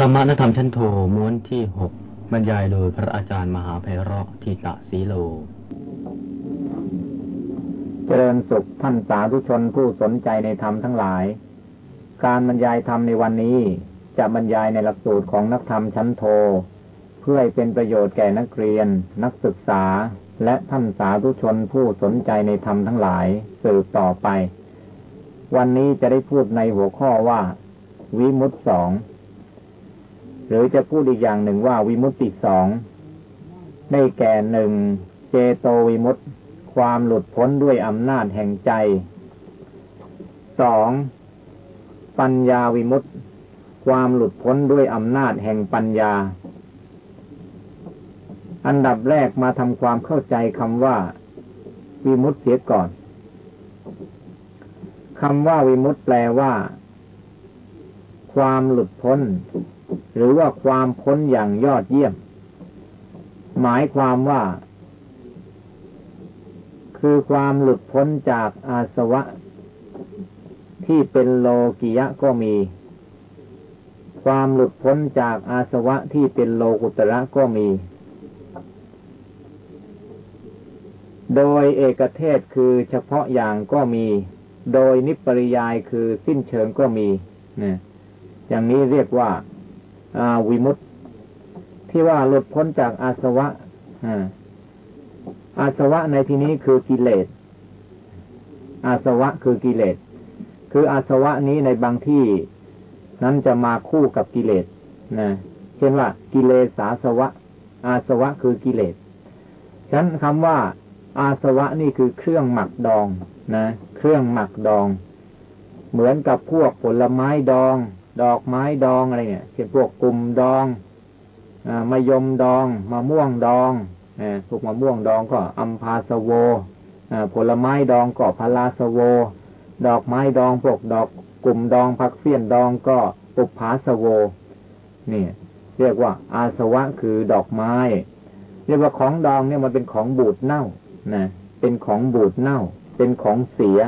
ธรรมนธรรมชั้นโทม้วนที่หกบรรยายโดยพระอาจารย์มหาไพเราะทิตะสีโล เจริญสุขท่านสาธุชนผู้สนใจในธรรมทั้งหลาย การบรรยายธรรมในวันนี้จะบรรยายในหลักสูตรของนักธรรมชั้นโท เพื่อให้เป็นประโยชน์แก่นักเรียน นักศึกษา และท่านสาธุชนผู้สนใจในธรรมทั้งหลายสืบต่อไป วันนี้จะได้พูดในหัวข้อว่า วิมุตสอง หรือจะพูดอีกอย่างหนึ่งว่าวิมุตติสองได้แก่หนึ่งเจโตวิมุตติ ความหลุดพ้นด้วยอำนาจแห่งใจสองปัญญาวิมุตติ ความหลุดพ้นด้วยอำนาจแห่งปัญญา อันดับแรกมาทำความเข้าใจคำว่า วิมุตติเสียก่อนคำว่าวิมุตติแปลว่า ความหลุดพ้น หรือว่าความพ้นอย่างยอดเยี่ยม หมายความว่า คือความหลุดพ้นจากอาสวะ ที่เป็นโลกิยะก็มี ความหลุดพ้นจากอาสวะที่เป็นโลกุตระก็มี โดยเอกเทศคือเฉพาะอย่างก็มี โดยนิปริยายคือสิ้นเชิงก็มีนะอย่างนี้เรียกว่า วิมุตที่ว่าหลุดพ้นจากอาสวะอาสวะในที่นี้คือกิเลส อาสวะคือกิเลส คืออาสวะนี้ในบางที่นั้นจะมาคู่กับกิเลสนะเช่นว่า กิเลสอาสวะ อาสวะคือกิเลสฉะนั้นคำว่า อาสวะนี่คือเครื่องหมักดองนะ เครื่องหมักดอง เหมือนกับพวกผลไม้ดอง ดอกไม้ดองอะไรเนี่ยเช่นพวกกลุ่มดองอมะยมดองมะม่วงดองพวกมะม่วงดองก็อัมพาสโวผลไม้ดองก็พาราสโว ดอกไม้ดองพวกดอกกลุ่มดองพักเฟี้ยนดองก็ปุพาสโวนี่เรียกว่า อาสวะคือดอกไม้ เรียกว่าของดองเนี่ยมันเป็นของบูดเน่านะเป็นของบูดเน่า เป็นของเสีย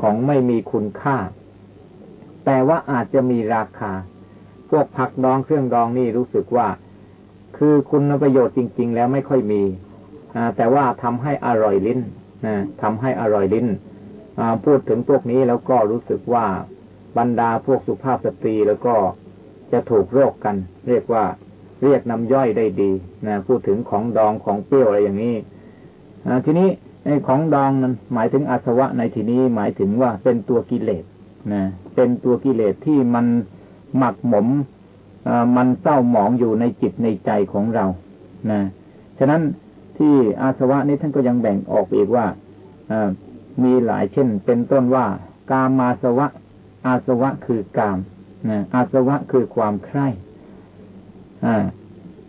ของไม่มีคุณค่า แต่ว่าอาจจะมีราคา พวกผักดองเครื่องดองนี่รู้สึกว่า คือคุณประโยชน์จริง ๆ แล้วไม่ค่อยมีแต่ว่าทำให้อร่อยลิ้นทำให้อร่อยลิ้นพูดถึงพวกนี้แล้วก็รู้สึกว่าบรรดาพวกสุภาพสตรีแล้วก็จะถูกโรคกัน เรียกว่าเรียกน้ำย่อยได้ดีนะพูดถึงของดองของเปรี้ยวอะไรอย่างนี้ทีนี้ในของดองนั้นหมายถึงอาสวะในที่นี้หมายถึงว่าเป็นตัวกิเลสนะ เป็นตัวกิเลสที่มันหมักหมมมันเศร้าหมองอยู่ในจิตในใจของเรานะฉะนั้นที่อาสวะนี้ท่านก็ยังแบ่งออกอีกว่ามีหลายเช่น เป็นต้นว่ากามาสวะ อาสวะคือกามนะอาสวะคือความใคร่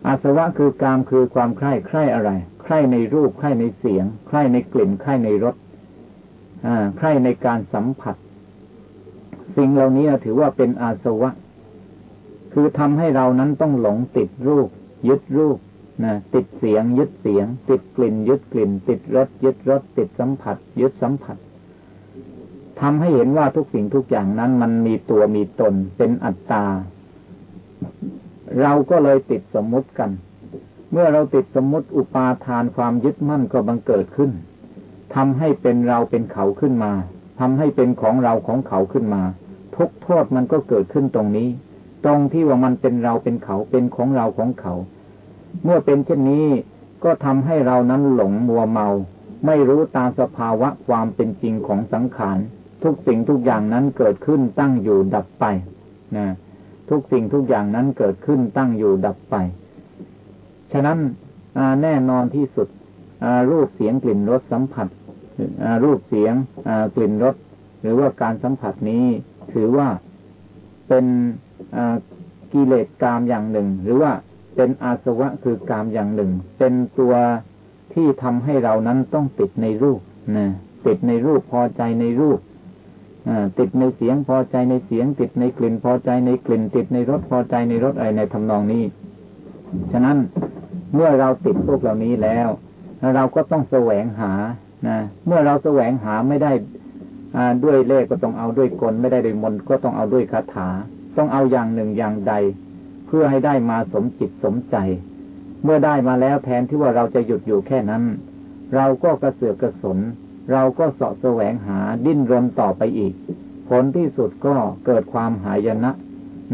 อาสวะคือกามคือความใคร่ใคร่อะไร ใคร่ในรูปใคร่ในเสียง ใคร่ในกลิ่นใคร่ในรสใคร่ในการสัมผัส สิ่งเหล่านี้ถือว่าเป็นอาสวะ คือทำให้เรานั้นต้องหลงติดรูป ยึดรูปนะติดเสียง ยึดเสียง ติดกลิ่น ยึดกลิ่น ติดรสยึดรสติดสัมผัส ยึดสัมผัสทำให้เห็นว่าทุกสิ่งทุกอย่างนั้นมันมีตัวมีตนเป็นอัตตา เราก็เลยติดสมมุติกัน เมื่อเราติดสมมุติอุปาทานความยึดมั่นก็บังเกิดขึ้นทำให้เป็นเราเป็นเขาขึ้นมาทำให้เป็นของเราของเขาขึ้นมา ทุกโทษมันก็เกิดขึ้นตรงนี้ ตรงที่ว่ามันเป็นเราเป็นเขาเป็นของเราของเขา เมื่อเป็นเช่นนี้ก็ทำให้เรานั้นหลงมัวเมา ไม่รู้ตามสภาวะความเป็นจริงของสังขาร ทุกสิ่งทุกอย่างนั้นเกิดขึ้นตั้งอยู่ดับไปนะทุกสิ่งทุกอย่างนั้นเกิดขึ้นตั้งอยู่ดับไป ฉะนั้นแน่นอนที่สุดรูปเสียงกลิ่นรสสัมผัสรูปเสียงกลิ่นรสหรือว่าการสัมผัสนี้ ถือว่าเป็นกิเลสกามอย่างหนึ่ง หรือว่าเป็นอาสวะคือกามอย่างหนึ่ง เป็นตัวที่ทำให้เรานั้นต้องติดในรูปนะติดในรูปพอใจในรูปติดในเสียงพอใจในเสียง ติดในกลิ่นพอใจในกลิ่น ติดในรสพอใจในรสอะไรในทำนองนี้ ฉะนั้นเมื่อเราติดพวกเหล่านี้แล้ว เราก็ต้องแสวงหานะเมื่อเราแสวงหาไม่ได้ ด้วยเลขก็ต้องเอาด้วยกลไม่ได้ด้วยมนก็ต้องเอาด้วยคาถา ต้องเอาอย่างหนึ่งอย่างใด เพื่อให้ได้มาสมจิตสมใจ เมื่อได้มาแล้วแทนที่ว่าเราจะหยุดอยู่แค่นั้น เราก็กระเสือกกระสน เราก็สาะแสวงหาดิ้นรนต่อไปอีก ผลที่สุดก็เกิดความหายนะ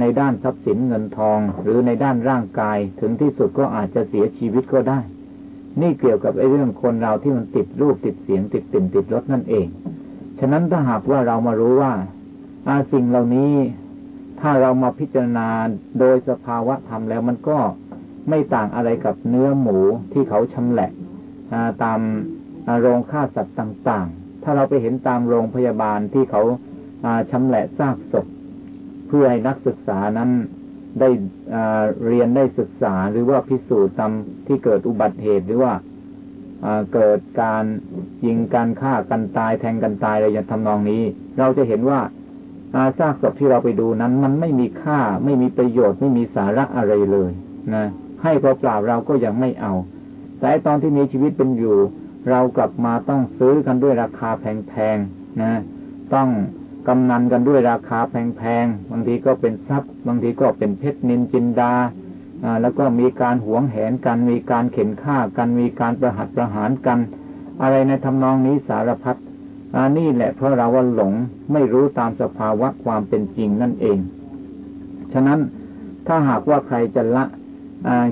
ในด้านทรัพย์สินเงินทอง หรือในด้านร่างกายถึงที่สุดก็อาจจะเสียชีวิตก็ได้ นี่เกี่ยวกับไอ้เรื่องคนเราที่มันติดรูปติดเสียงติดติ่นติดรสนั่นเอง ฉะนั้นถ้าหากว่าเรามารู้ว่าอาสิ่งเหล่านี้ ถ้าเรามาพิจารณาโดยสภาวะธรรมแล้วมันก็ไม่ต่างอะไรกับเนื้อหมูที่เขาชำแหละตามโรงฆ่าสัตว์ต่าง ๆ ถ้าเราไปเห็นตามโรงพยาบาลที่เขาชำแหละซากศพ เพื่อให้นักศึกษานั้นได้เรียนได้ศึกษาหรือว่าพิสูจน์ตามที่เกิดอุบัติเหตุหรือว่า เกิดการยิงการฆ่ากันตายแทงกันตายอะไรอย่างทำนองนี้ เราจะเห็นว่าซากศพที่เราไปดูนั้น มันไม่มีค่าไม่มีประโยชน์ไม่มีสาระอะไรเลยนะให้เปล่าๆเราก็ยังไม่เอา แต่ตอนที่มีชีวิตเป็นอยู่ เรากลับมาต้องซื้อกันด้วยราคาแพงๆนะต้องกำนันกันด้วยราคาแพงๆบางทีก็เป็นทรัพย์ บางทีก็เป็นเพชรนินจินดา แล้วก็มีการหวงแหนกัน มีการเข็นฆ่ากันมีการประหัตประหารกัน อะไรในทำนองนี้สารพัดอันนี้แหละเพราะเราว่าหลงไม่รู้ตามสภาวะความเป็นจริงนั่นเอง ฉะนั้นถ้าหากว่าใครจะละ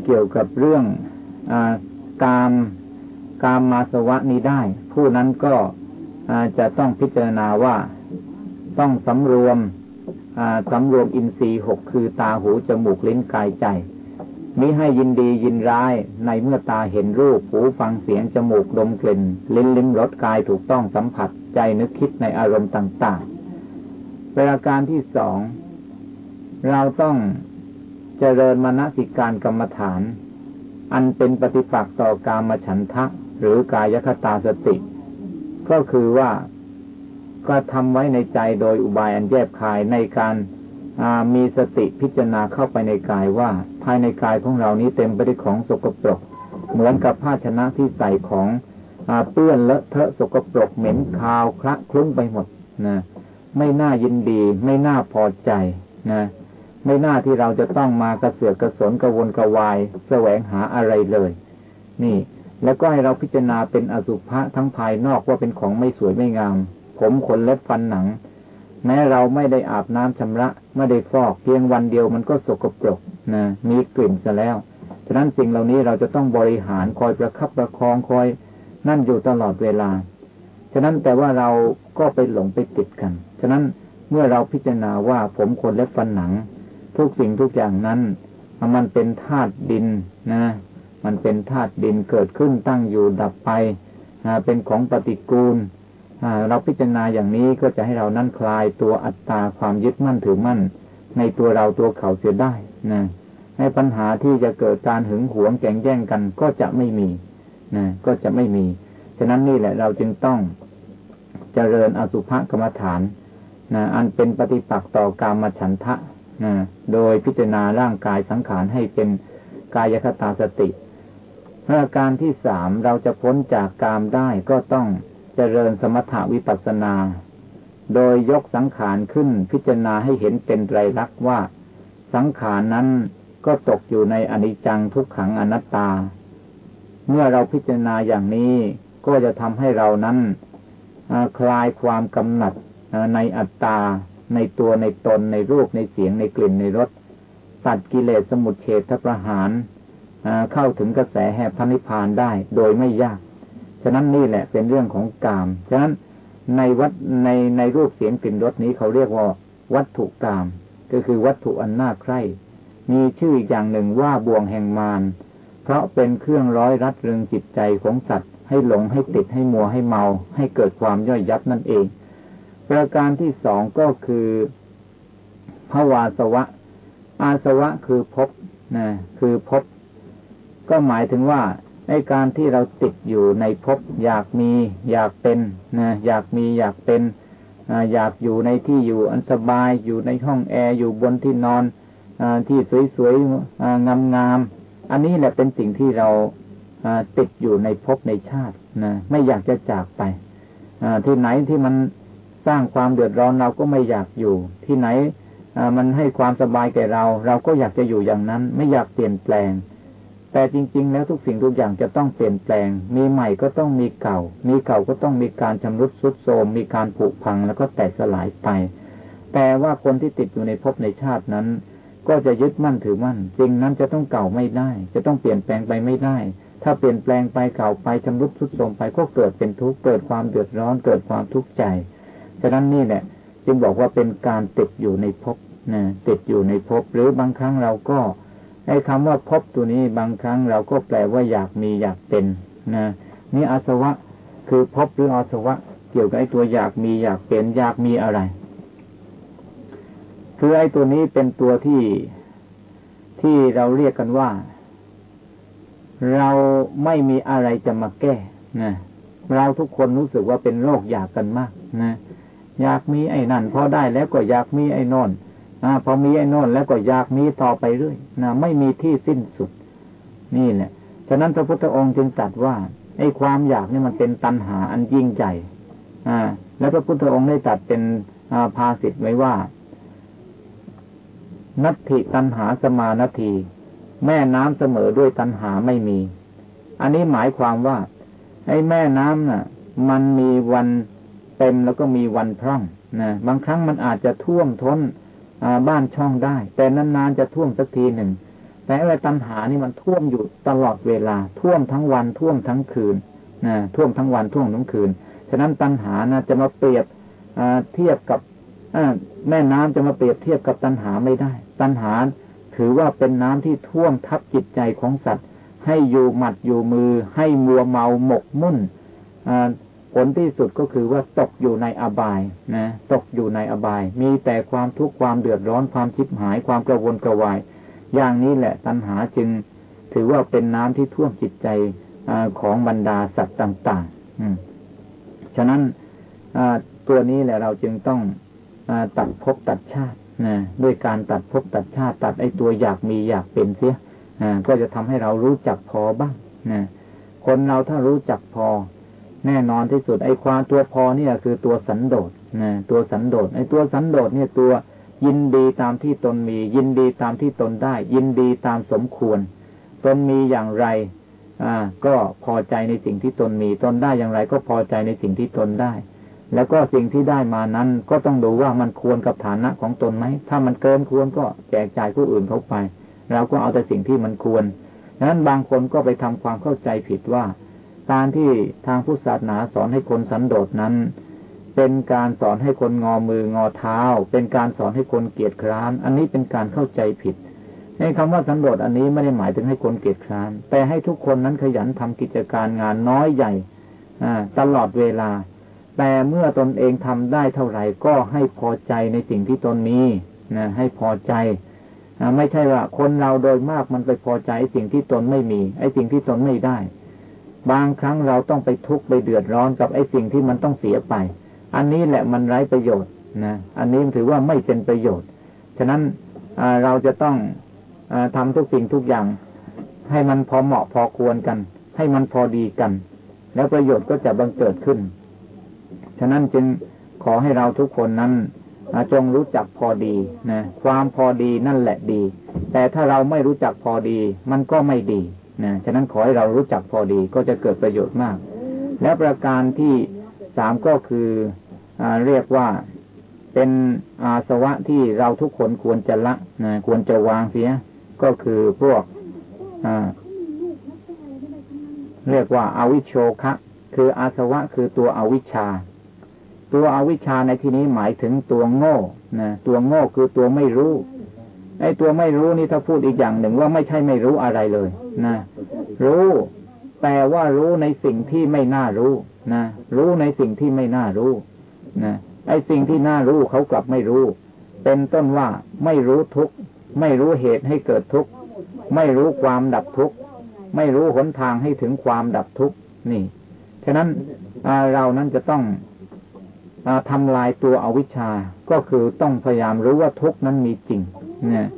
เกี่ยวกับเรื่องอกามกามมาสวะนี้ได้ ผู้นั้นก็จะต้องพิจารณาว่าต้องสำรวมสำรวมอินทรีย์หกคือตาหูจมูกลิ้นกายใจ มิให้ยินดียินร้ายในเมื่อตาเห็นรูป หูฟังเสียง จมูกดมกลิ่น ลิ้นลิ้มรสกายถูกต้องสัมผัส ใจนึกคิดในอารมณ์ต่างๆประการที่สอง เราต้องเจริญมณสิการกรรมฐาน อันเป็นปฏิปักษ์ต่อกามฉันทะ หรือกายคตาสติ ก็คือว่าก็ทำไว้ในใจโดยอุบายอันแยบคายในการ มีสติพิจารณาเข้าไปในกายว่า ภายในกายของเรานี้เต็มไปด้วยของสกปรก เหมือนกับภาชนะที่ใส่ของอเปื้อนเลอะเทอะสกปรกเหม็นคาวคละคลุ้งไปหมดนะไม่น่ายินดี ไม่น่าพอใจนะไม่น่าที่เราจะต้องมากระเสือกกระสนกระวนกระวาย แสวงหาอะไรเลย นี่ แล้วก็ให้เราพิจารณาเป็นอสุภะทั้งภายนอกว่าเป็นของไม่สวยไม่งาม ผมขนเล็บฟันหนัง แม้เราไม่ได้อาบน้ำชำระ ไม่ได้ฟอกเพียงวันเดียวมันก็สกปรกนะมีกลิ่นซะแล้ว ฉะนั้นสิ่งเหล่านี้เราจะต้องบริหารคอยประคับประคองคอยนั่นอยู่ตลอดเวลา ฉะนั้นแต่ว่าเราก็ไปหลงไปติดกัน ฉะนั้นเมื่อเราพิจารณาว่าผมคนและฟันหนัง ทุกสิ่งทุกอย่างนั้น มันเป็นธาตุดินนะ มันเป็นธาตุดินเกิดขึ้นตั้งอยู่ดับไปเป็นของปฏิกูล เราพิจารณาอย่างนี้ก็จะให้เรานั่นคลายตัวอัตตาความยึดมั่นถือมั่น ในตัวเราตัวเขาเสียได้นะในปัญหาที่จะเกิดการหึงหวงแข่งแย่งกันก็จะไม่มีนะก็จะไม่มี ฉะนั้นนี่แหละเราจึงต้องเจริญอสุภกรรมฐานนะอันเป็นปฏิปักษ์ต่อกามฉันทะนะโดยพิจารณาร่างกายสังขารให้เป็นกายคตาสติประการที่สามเราจะพ้นจากกามได้ก็ต้อง เจริญสมถาวิปัสนา โดยยกสังขารขึ้นพิจารณาให้เห็นเป็นไตรลักษณ์ว่า สังขารนั้นก็ตกอยู่ในอนิจจังทุกขังอนัตตา เมื่อเราพิจารณาอย่างนี้ก็จะทำให้เรานั้นคลายความกำหนัดในอัตตา ในตัวในตนในรูปในเสียงในกลิ่นในรสตัดกิเลสสมุทเฉทประหารเข้าถึงกระแสแห่พระนิพพานได้โดยไม่ยาก ฉะนั้นนี่แหละเป็นเรื่องของกาม ฉะนั้นในวัดในในรูปเสียงกลิ่นรสนี้เขาเรียกว่า วัตถุกาม ก็คือวัตถุอันน่าใคร่ มีชื่ออีกอย่างหนึ่งว่าบ่วงแห่งมารเพราะเป็นเครื่องร้อยรัดเรึงจิตใจของสัตว์ ให้หลงให้ติดให้มัวให้เมา ให้เกิดความย่อยยับนั่นเอง ประการที่สองก็คือภาวาสวะ อาสวะคือพบนะคือพบ ก็หมายถึงว่า ในการที่เราติดอยู่ในภพอยากมี อยากเป็นนะอยากมีอยากเป็นอยากอยู่ในที่อยู่อันสบายอยู่ในห้องแอร์อยู่บนที่นอนอที่สวยๆงามๆอันนี้แหละเป็นสิ่งที่เราติดอยู่ในภพในชาตินะไม่อยากจะจากไปที่ไหนที่มันสร้างความเดือดร้อนเราก็ไม่อยากอยู่ ที่ไหนมันให้ความสบายแก่เรา เราก็อยากจะอยู่อย่างนั้น ไม่อยากเปลี่ยนแปลง แต่จริง ๆ แล้วทุกสิ่งทุกอย่างจะต้องเปลี่ยนแปลง มีใหม่ก็ต้องมีเก่า มีเก่าก็ต้องมีการชำรุดทรุดโทรมมีการผุพังแล้วก็แตกสลายไป แต่ว่าคนที่ติดอยู่ในภพในชาตินั้น ก็จะยึดมั่นถือมั่นสิ่งนั้นจะต้องเก่าไม่ได้ จะต้องเปลี่ยนแปลงไปไม่ได้ ถ้าเปลี่ยนแปลงไปเก่าไปชำรุดทรุดโทรมไปก็เกิดเป็นทุกข์เกิดความเดือดร้อนเกิดความทุกข์ใจฉะนั้นนี่แหละจึงบอกว่าเป็นการติดอยู่ในภพนะติดอยู่ในภพหรือบางครั้งเราก็ ไอ้คำว่าภพตัวนี้บางครั้งเราก็แปลว่าอยากมีอยากเป็นนะนี่อาสวะคือภพหรืออาสวะ เกี่ยวกับไอ้ตัวอยากมีอยากเป็นอยากมีอะไร คือไอ้ตัวนี้เป็นตัวที่ที่เราเรียกกันว่า เราไม่มีอะไรจะมาแก้นะเราทุกคนรู้สึกว่าเป็นโรคอยากกันมากนะอยากมีไอ้นั่นพอได้แล้วก็อยากมีไอ้นอน อพอมีไอ้นอนแล้วก็อยากมีต่อไปเรื่อยนะไม่มีที่สิ้นสุด นี่แหละฉะนั้นพระพุทธองค์จึงตรัสว่าไอ้ความอยากนี่มันเป็นตัณหาอันยิ่งใหญ่อ่า แล้วพระพุทธองค์ได้ตรัสเป็นภาษิตไว้ว่า นัตถิตัณหาสมานาที แม่น้ำเสมอด้วยตัณหาไม่มี อันนี้หมายความว่า ไอ้แม่น้ำน่ะ มันมีวันเต็มแล้วก็มีวันพร่องนะบางครั้งมันอาจจะท่วมท้น บ้านช่องได้ แต่นานๆจะท่วมสักทีหนึ่ง แต่ไอ้ตัณหานี่มันท่วมอยู่ตลอดเวลา ท่วมทั้งวันท่วมทั้งคืนนะท่วมทั้งวันท่วมทั้งคืน ฉะนั้นตัณหานะจะมาเปรียบเทียบกับแม่น้ำจะมาเปรียบเทียบกับตัณหาไม่ได้ ตัณหาถือว่าเป็นน้ำที่ท่วมทับจิตใจของสัตว์ ให้อยู่หมัดอยู่มือ ให้มัวเมาหมกมุ่น ผลที่สุดก็คือว่าตกอยู่ในอบายนะตกอยู่ในอบาย มีแต่ความทุกข์ความเดือดร้อนความชิบหายความกระวนกระวาย อย่างนี้แหละตัณหาจึง ถือว่าเป็นน้ำที่ท่วมจิตใจอของบรรดาสัตว์ต่างๆฉะนั้นตัวนี้แหละเราจึงต้องอตัดภพตัดชาตินะด้วยการตัดภพตัดชาติ ตัดไอ้ตัวอยากมีอยากเป็นเสียก็จะทำให้เรารู้จักพอบ้างนะคนเราถ้ารู้จักพอ แน่นอนที่สุดไอ้ความตัวพอเนี่ยคือตัวสันโดษนะตัวสันโดษไอ้ตัวสันโดษเนี่ยตัวยินดีตามที่ตนมี ยินดีตามที่ตนได้ ยินดีตามสมควร ตนมีอย่างไร อ่า ก็พอใจในสิ่งที่ตนมี ตนได้อย่างไร ก็พอใจในสิ่งที่ตนได้ แล้วก็สิ่งที่ได้มานั้น ก็ต้องดูว่ามันควรกับฐานะของตนไหมถ้ามันเกินควรก็แจกจ่ายผู้อื่นเขาไปเราก็เอาแต่สิ่งที่มันควรดังนั้นบางคนก็ไปทำความเข้าใจผิดว่า การที่ทางพุทธศาสนาสอนให้คนสันโดษนั้น เป็นการสอนให้คนงอมืองอเท้า เป็นการสอนให้คนเกียจคร้าน อันนี้เป็นการเข้าใจผิด ในคำว่าสันโดษอันนี้ไม่ได้หมายถึงให้คนเกียจคร้าน แต่ให้ทุกคนนั้นขยันทำกิจการงานน้อยใหญ่ตลอดเวลา แต่เมื่อตนเองทำได้เท่าไหร่ก็ให้พอใจในสิ่งที่ตนมีนะให้พอใจไม่ใช่ว่าคนเราโดยมากมันไปพอใจสิ่งที่ตนไม่มี ไอ้สิ่งที่ตนไม่ได้ บางครั้งเราต้องไปทุกข์ไปเดือดร้อนกับไอ้สิ่งที่มันต้องเสียไป อันนี้แหละมันไร้ประโยชน์นะ อันนี้ถือว่าไม่เป็นประโยชน์ ฉะนั้นเราจะต้องอทำทุกสิ่งทุกอย่าง ให้มันพอเหมาะพอควรกัน ให้มันพอดีกัน แล้วประโยชน์ก็จะบังเกิดขึ้น ฉะนั้นจึงขอให้เราทุกคนนั้นจงรู้จักพอดีนะความพอดีนั่นแหละดี แต่ถ้าเราไม่รู้จักพอดี มันก็ไม่ดี นะฉะนั้นขอให้เรารู้จักพอดีก็จะเกิดประโยชน์มาก และประการที่สามก็คืออเรียกว่าเป็นอาสวะที่เราทุกคนควรจะละนะควรจะวางเสีย ก็คือพวกเรียกว่าอาวิชโชคะคืออาสวะคือตัวอวิชชา ตัวอวิชชาในที่นี้หมายถึงตัวโง่นะตัวโง่คือตัวไม่รู้ไอ้ตัวไม่รู้นี่ถ้าพูดอีกอย่างหนึ่งว่าไม่ใช่ไม่รู้อะไรเลย นะ รู้ แต่ว่ารู้ในสิ่งที่ไม่น่ารู้นะรู้ในสิ่งที่ไม่น่ารู้นะไอ้สิ่งที่น่ารู้เขากลับไม่รู้ เป็นต้นว่าไม่รู้ทุกไม่รู้เหตุให้เกิดทุกข์ไม่รู้ความดับทุกข์ไม่รู้หนทางให้ถึงความดับทุกข์นี่ฉะนั้นเรานั้นจะต้องทำลายตัวอวิชชา ก็คือต้องพยายามรู้ว่าทุกข์นั้นมีจริงเนี่ย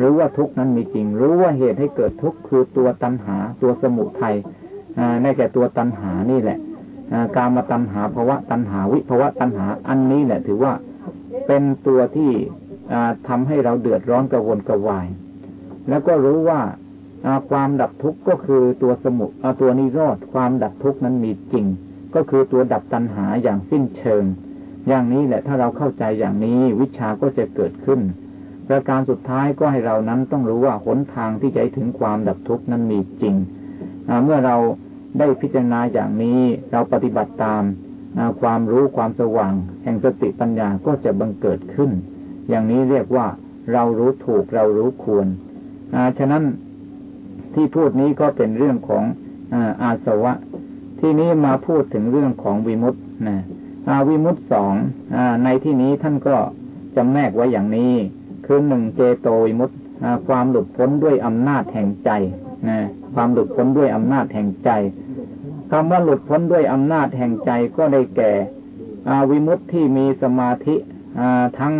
รู้ว่าทุกข์นั้นมีจริง รู้ว่าเหตุให้เกิดทุกข์คือตัวตัณหา ตัวสมุทัยในแก่ตัวตัณหานี่แหละการมาตัณหาภาวะตัณหาวิภาวะตัณหาอันนี้แหละถือว่าเป็นตัวที่ทำให้เราเดือดร้อนกระวนกระวาย แล้วก็รู้ว่าความดับทุกข์ก็คือตัวสมุตัวนิโรธความดับทุกข์นั้นมีจริง ก็คือตัวดับตัณหาอย่างสิ้นเชิง อย่างนี้แหละถ้าเราเข้าใจอย่างนี้วิชาก็จะเกิดขึ้น ประการสุดท้ายก็ให้เรานั้นต้องรู้ว่าหนทางที่จะถึงความดับทุกข์นั้นมีจริง เมื่อเราได้พิจารณาอย่างนี้เราปฏิบัติตามความรู้ความสว่าง แห่งสติปัญญาก็จะบังเกิดขึ้น อย่างนี้เรียกว่าเรารู้ถูกเรารู้ควรฉะนั้นที่พูดนี้ก็เป็นเรื่องของอาสวะ ที่นี้มาพูดถึงเรื่องของวิมุตต์นะวิมุตต์สองในที่นี้ท่านก็จำแนกไว้อย่างนี้ คือหนึ่งเจโตวิมุตต์ความหลุดพ้นด้วยอำนาจแห่งใจนะความหลุดพ้นด้วยอำนาจแห่งใจคำว่าหลุดพ้นด้วยอำนาจแห่งใจก็ได้แก่วิมุตที่มีสมาธิทั้ง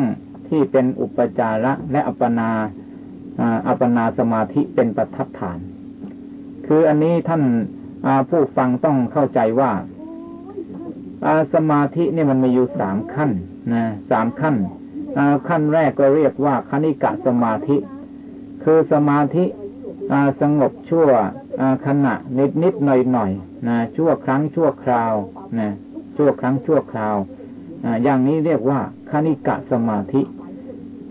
ที่เป็นอุปจาระและอัปปนาอัปปนาสมาธิเป็นประทับฐาน คืออันนี้ท่านผู้ฟังต้องเข้าใจว่าสมาธินี่มันมีอยู่สามขั้นนะสามขั้น ขั้นแรกก็เรียกว่าคณิกะสมาธิ คือสมาธิสงบชั่วขณะนิดนิดหน่อยหน่อยนะชั่วครั้งชั่วคราวนะชั่วครั้งชั่วคราวอย่างนี้เรียกว่าคณิกะสมาธิ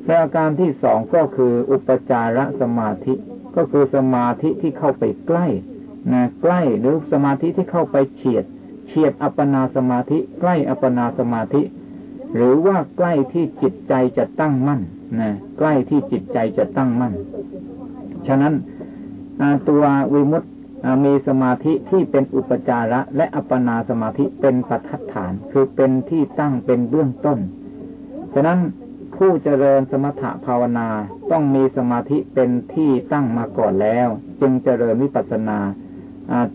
ประการที่สองก็คืออุปจารสมาธิ ก็คือสมาธิที่เข้าไปใกล้นะใกล้หรือสมาธิที่เข้าไปเฉียด เฉียดอัปปนาสมาธิ ใกล้อัปปนาสมาธิ หรือว่าใกล้ที่จิตใจจะตั้งมั่นนะใกล้ที่จิตใจจะตั้งมั่น ฉะนั้นตัววิมุตติมีสมาธิที่เป็นอุปจาระ และอัปปนาสมาธิเป็นปัจฐาน คือเป็นที่ตั้งเป็นเบื้องต้น ฉะนั้นผู้เจริญสมถะภาวนาต้องมีสมาธิเป็นที่ตั้งมาก่อนแล้ว จึงเจริญวิปัสสนา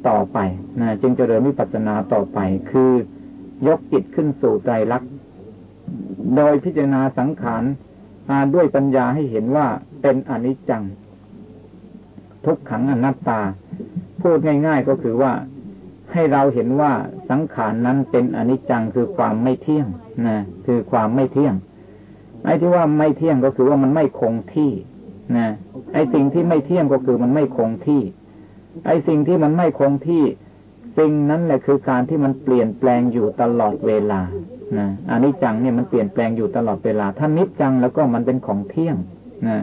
ต่อไปนะจึงเจริญวิปัสสนาต่อไป คือยกจิตขึ้นสู่ใจรัก โดยพิจารณาสังขารด้วยปัญญาให้เห็นว่าเป็นอนิจจัง ทุกขังอนัตตา พูดง่าย ๆก็คือว่าให้เราเห็นว่าสังขารนั้นเป็นอนิจจังคือความไม่เที่ยงนะคือความไม่เที่ยงไอ้ที่ว่าไม่เที่ยงก็คือว่ามันไม่คงที่นะไอ้สิ่งที่ไม่เที่ยงก็คือมันไม่คงที่ ไอ้สิ่งที่มันไม่คงที่ สิ่งนั้นแหละคือการที่มันเปลี่ยนแปลงอยู่ตลอดเวลา นะอันนี้จังเนี่ยมันเปลี่ยนแปลงอยู่ตลอดเวลา ถ้านิจจังแล้วก็มันเป็นของเที่ยงนะ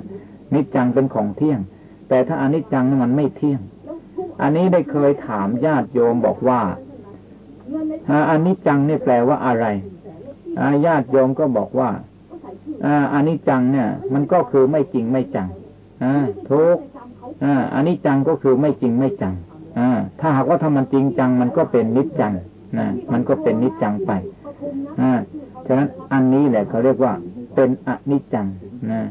นิจจังเป็นของเที่ยง แต่ถ้าอนิจจังนี่มันไม่เที่ยง อันนี้ได้เคยถามญาติโยมบอกว่าอันนี้จังเนี่ยแปลว่าอะไรญาติโยมก็บอกว่าอานนี้จังเนี่ย มันก็คือไม่จริงไม่จังอทุกอานนี้จังก็คือไม่จริงไม่จังอถ้าหากว่าถ้ามันจริงจัง มันก็เป็นนิจจังนะมันก็เป็นนิจจังไป อ่าฉะนั้นอันนี้แหละเขาเรียกว่า เป็นอนิจจังนะ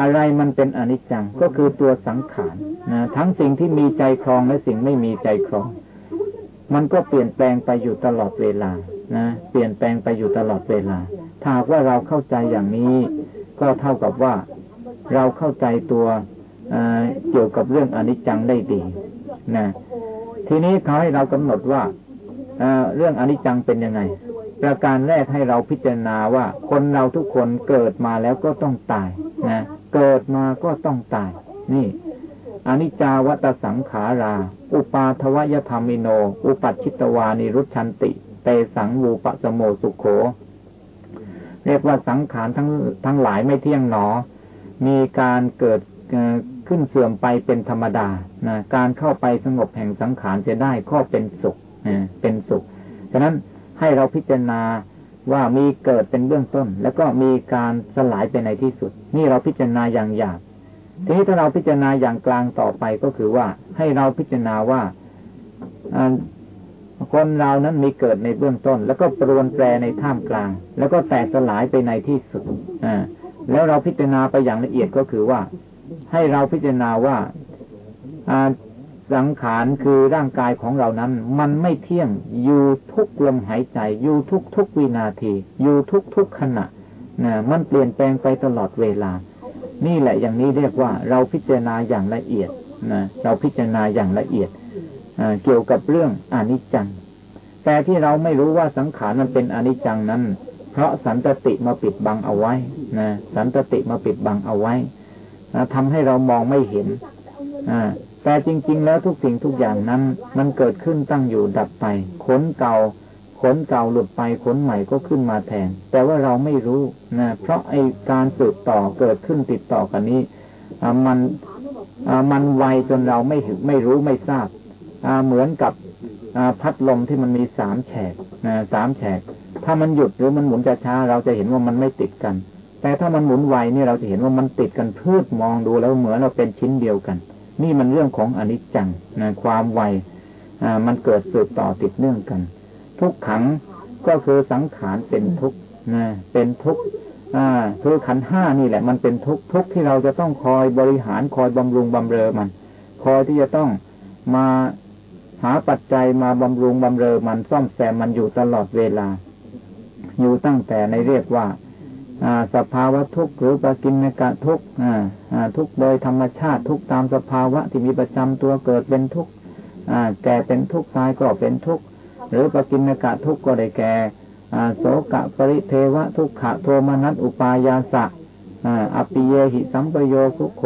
อะไรมันเป็นอนิจจังก็คือตัวสังขารนะทั้งสิ่งที่มีใจครองและสิ่งไม่มีใจครอง มันก็เปลี่ยนแปลงไปอยู่ตลอดเวลานะเปลี่ยนแปลงไปอยู่ตลอดเวลาถ้าว่าเราเข้าใจอย่างนี้ ก็เท่ากับว่าเราเข้าใจตัวเกี่ยวกับเรื่องอนิจจังได้ดีนะทีนี้เขาให้เรากำหนดว่าเรื่องอนิจจังเป็นยังไง ประการแรกให้เราพิจารณาว่า คนเราทุกคนเกิดมาแล้วก็ต้องตายนะเกิดมาก็ต้องตาย นี่อนิจจาวัตสังขารา อุปาทวยธรรมิโน อุปัชิตวานิรุชันติ เตสังวูปะสโมสุขโข เรียกว่าสังขารทั้งทั้งหลายไม่เที่ยงหนอ มีการเกิดขึ้นเสื่อมไปเป็นธรรมดานะการเข้าไปสงบแห่งสังขารจะได้ก็เป็นสุขเป็นสุข ฉะนั้น ให้เราพิจารณาว่ามีเกิดเป็นเบื้องต้น แล้วก็มีการสลายไปในที่สุด นี่เราพิจารณาอย่างหยาบทีนี้ถ้าเราพิจารณาอย่างกลางต่อไปก็คือว่า ให้เราพิจารณาว่าคนเรานั้นมีเกิดในเบื้องต้น แล้วก็ปรวนแปรในท่ามกลาง แล้วก็แตกสลายไปในที่สุดอแล้วเราพิจารณาไปอย่างละเอียดก็คือว่า ให้เราพิจารณาว่า สังขารคือร่างกายของเรานั้น มันไม่เที่ยงอยู่ทุกลมหายใจ อยู่ทุกทุกวินาที อยู่ทุกทุกขณะนะมันเปลี่ยนแปลงไปตลอดเวลา นี่แหละอย่างนี้เรียกว่าเราพิจารณาอย่างละเอียดนะเราพิจารณาอย่างละเอียดเกี่ยวกับเรื่องอนิจจัง แต่ที่เราไม่รู้ว่าสังขารมันเป็นอนิจจังนั้น เพราะสันตติมาปิดบังเอาไว้นะสันตติมาปิดบังเอาไว้นะทำให้เรามองไม่เห็นอ่า แต่จริง ๆ แล้วทุกสิ่งทุกอย่างนั้น มันเกิดขึ้นตั้งอยู่ดับไป ขนเก่า ขนเก่าหลุดไป ขนใหม่ก็ขึ้นมาแทน แต่ว่าเราไม่รู้นะเพราะไอการสืบต่อเกิดขึ้นติดต่อกันนี้มันมันไวจนเราไม่ถึงไม่รู้ไม่ทราบเหมือนกับพัดลมที่มันมีสามแฉกนะสามแฉก ถ้ามันหยุดหรือมันหมุนช้าเราจะเห็นว่ามันไม่ติดกัน แต่ถ้ามันหมุนไวนี่เราจะเห็นว่ามันติดกันพืชมองดูแล้วเหมือนเราเป็นชิ้นเดียวกัน นี่มันเรื่องของอนิจจังนะความไวมันเกิดสืบต่อติดเนื่องกัน ทุกขังก็คือสังขารเป็นทุกนะเป็นทุกคือขันห้านี่แหละ มันเป็นทุกทุกที่เราจะต้องคอยบริหารคอยบำรุงบำเรอมัน คอยที่จะต้องมาหาปัจจัยมาบำรุงบำเรอมันซ่อมแซมมันอยู่ตลอดเวลา อยู่ตั้งแต่ในเรียกว่า สภาวะทุกข์หรือปกินกะทุกข์ทุกโดยธรรมชาติทุกตามสภาวะที่มีประจำตัวเกิดเป็นทุกข์แก่เป็นทุกข์ตายก็เป็นทุกข์หรือปกินกะทุกข์ก็ได้แก่โสกะปริเทวะทุกขะโทมนัสอุปายาสะอปิเยหิสัมปโยสุโข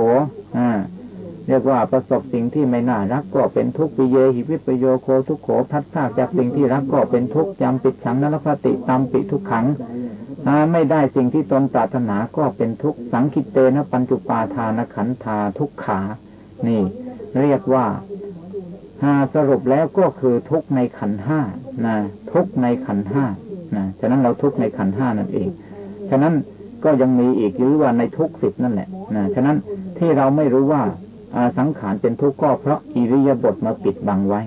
เรียกว่าประสบสิ่งที่ไม่น่ารักก็เป็นทุกข์ปิเยหิวิปโยโคทุกโขพัดพากจากสิ่งที่รักก็เป็นทุกข์จำปิดขังนรคติตามปิทุกขัง ไม่ได้สิ่งที่ตนปรารถนาก็เป็นทุกข์สังคิตเตนะปัญจุปาทานขันธาทุกขา นี่ เรียกว่าสรุปแล้วก็คือทุกในขันห้านะทุกในขันห้านะฉะนั้นเราทุกในขันห้านั่นเอง ฉะนั้นก็ยังมีอีกหรือว่าในทุกสิบนั่นแหละนะฉะนั้นที่เราไม่รู้ว่าสังขารเป็นทุกข์ก็เพราะอิริยาบถมาปิดบังไว้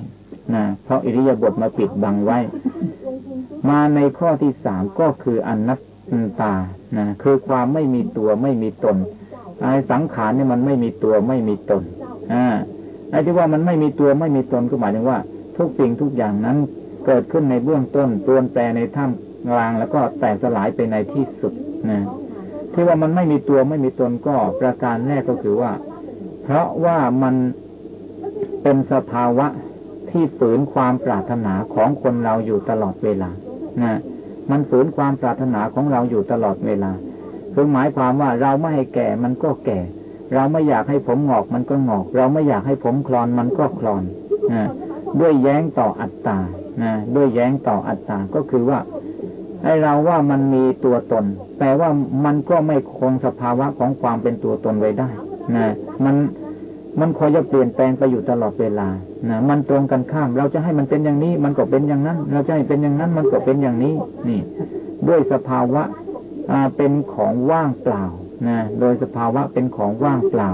นะเพราะอิริยาบถมาปิดบังไว้ มาในข้อที่สามก็คืออนัต ตานะคือความไม่มีตัวไม่มีตนไอ้สังขารเนี่ยมันไม่มีตัวไม่มีตนอ่าไอ้ที่ว่ามันไม่มีตัวไม่มีตนก็หมายถึงว่า ทุกสิ่งทุกอย่างนั้นเกิดขึ้นในเบื้องต้นปลี่ยนแปลในท่ามกลางแล้วก็แตกสลายไปในที่สุดนะที่ว่ามันไม่มีตัวไม่มีตนก็ประการแรกก็คือว่า เพราะว่ามันเป็นสภาวะที่ฝืนความปรารถนาของคนเราอยู่ตลอดเวลานะ มันฝืนความปรารถนาของเราอยู่ตลอดเวลาคือหมายความว่าเราไม่ให้แก่มันก็แก่ เราไม่อยากให้ผมงอกมันก็งอก เราไม่อยากให้ผมคลอนมันก็คลอนนะด้วยแย้งต่ออัตตานะด้วยแย้งต่ออัตตาก็คือว่าไอเราว่ามันมีตัวตนแต่ว่ามันก็ไม่คงสภาวะของความเป็นตัวตนไว้ได้นะมัน มันคอยจะเปลี่ยนแปลงไปอยู่ตลอดเวลานะมันตรงกันข้าม เราจะให้มันเป็นอย่างนี้ มันก็เป็นอย่างนั้น เราจะให้เป็นอย่างนั้น มันก็เป็นอย่างนี้ นี่ ด้วยสภาวะอ่าเป็นของว่างเปล่านะโดยสภาวะเป็นของว่างเปล่า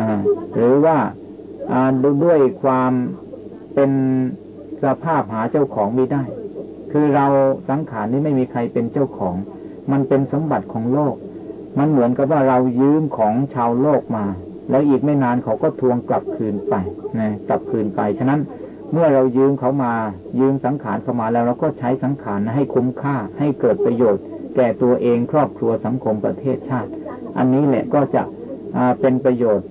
อ่าหรือว่าอ่าด้วยความเป็นสภาพหาเจ้าของไม่ได้ คือเราสังขารนี้ไม่มีใครเป็นเจ้าของ มันเป็นสมบัติของโลก มันเหมือนกับว่าเรายืมของชาวโลกมา แล้วอีกไม่นานเขาก็ทวงกลับคืนไปนะกลับคืนไป ฉะนั้นเมื่อเรายืมเขามายืมสังขารเข้ามาแล้วเราก็ใช้สังขารให้คุ้มค่าให้เกิดประโยชน์ แก่ตัวเองครอบครัวสังคมประเทศชาติ อันนี้แหละก็จะเป็นประโยชน์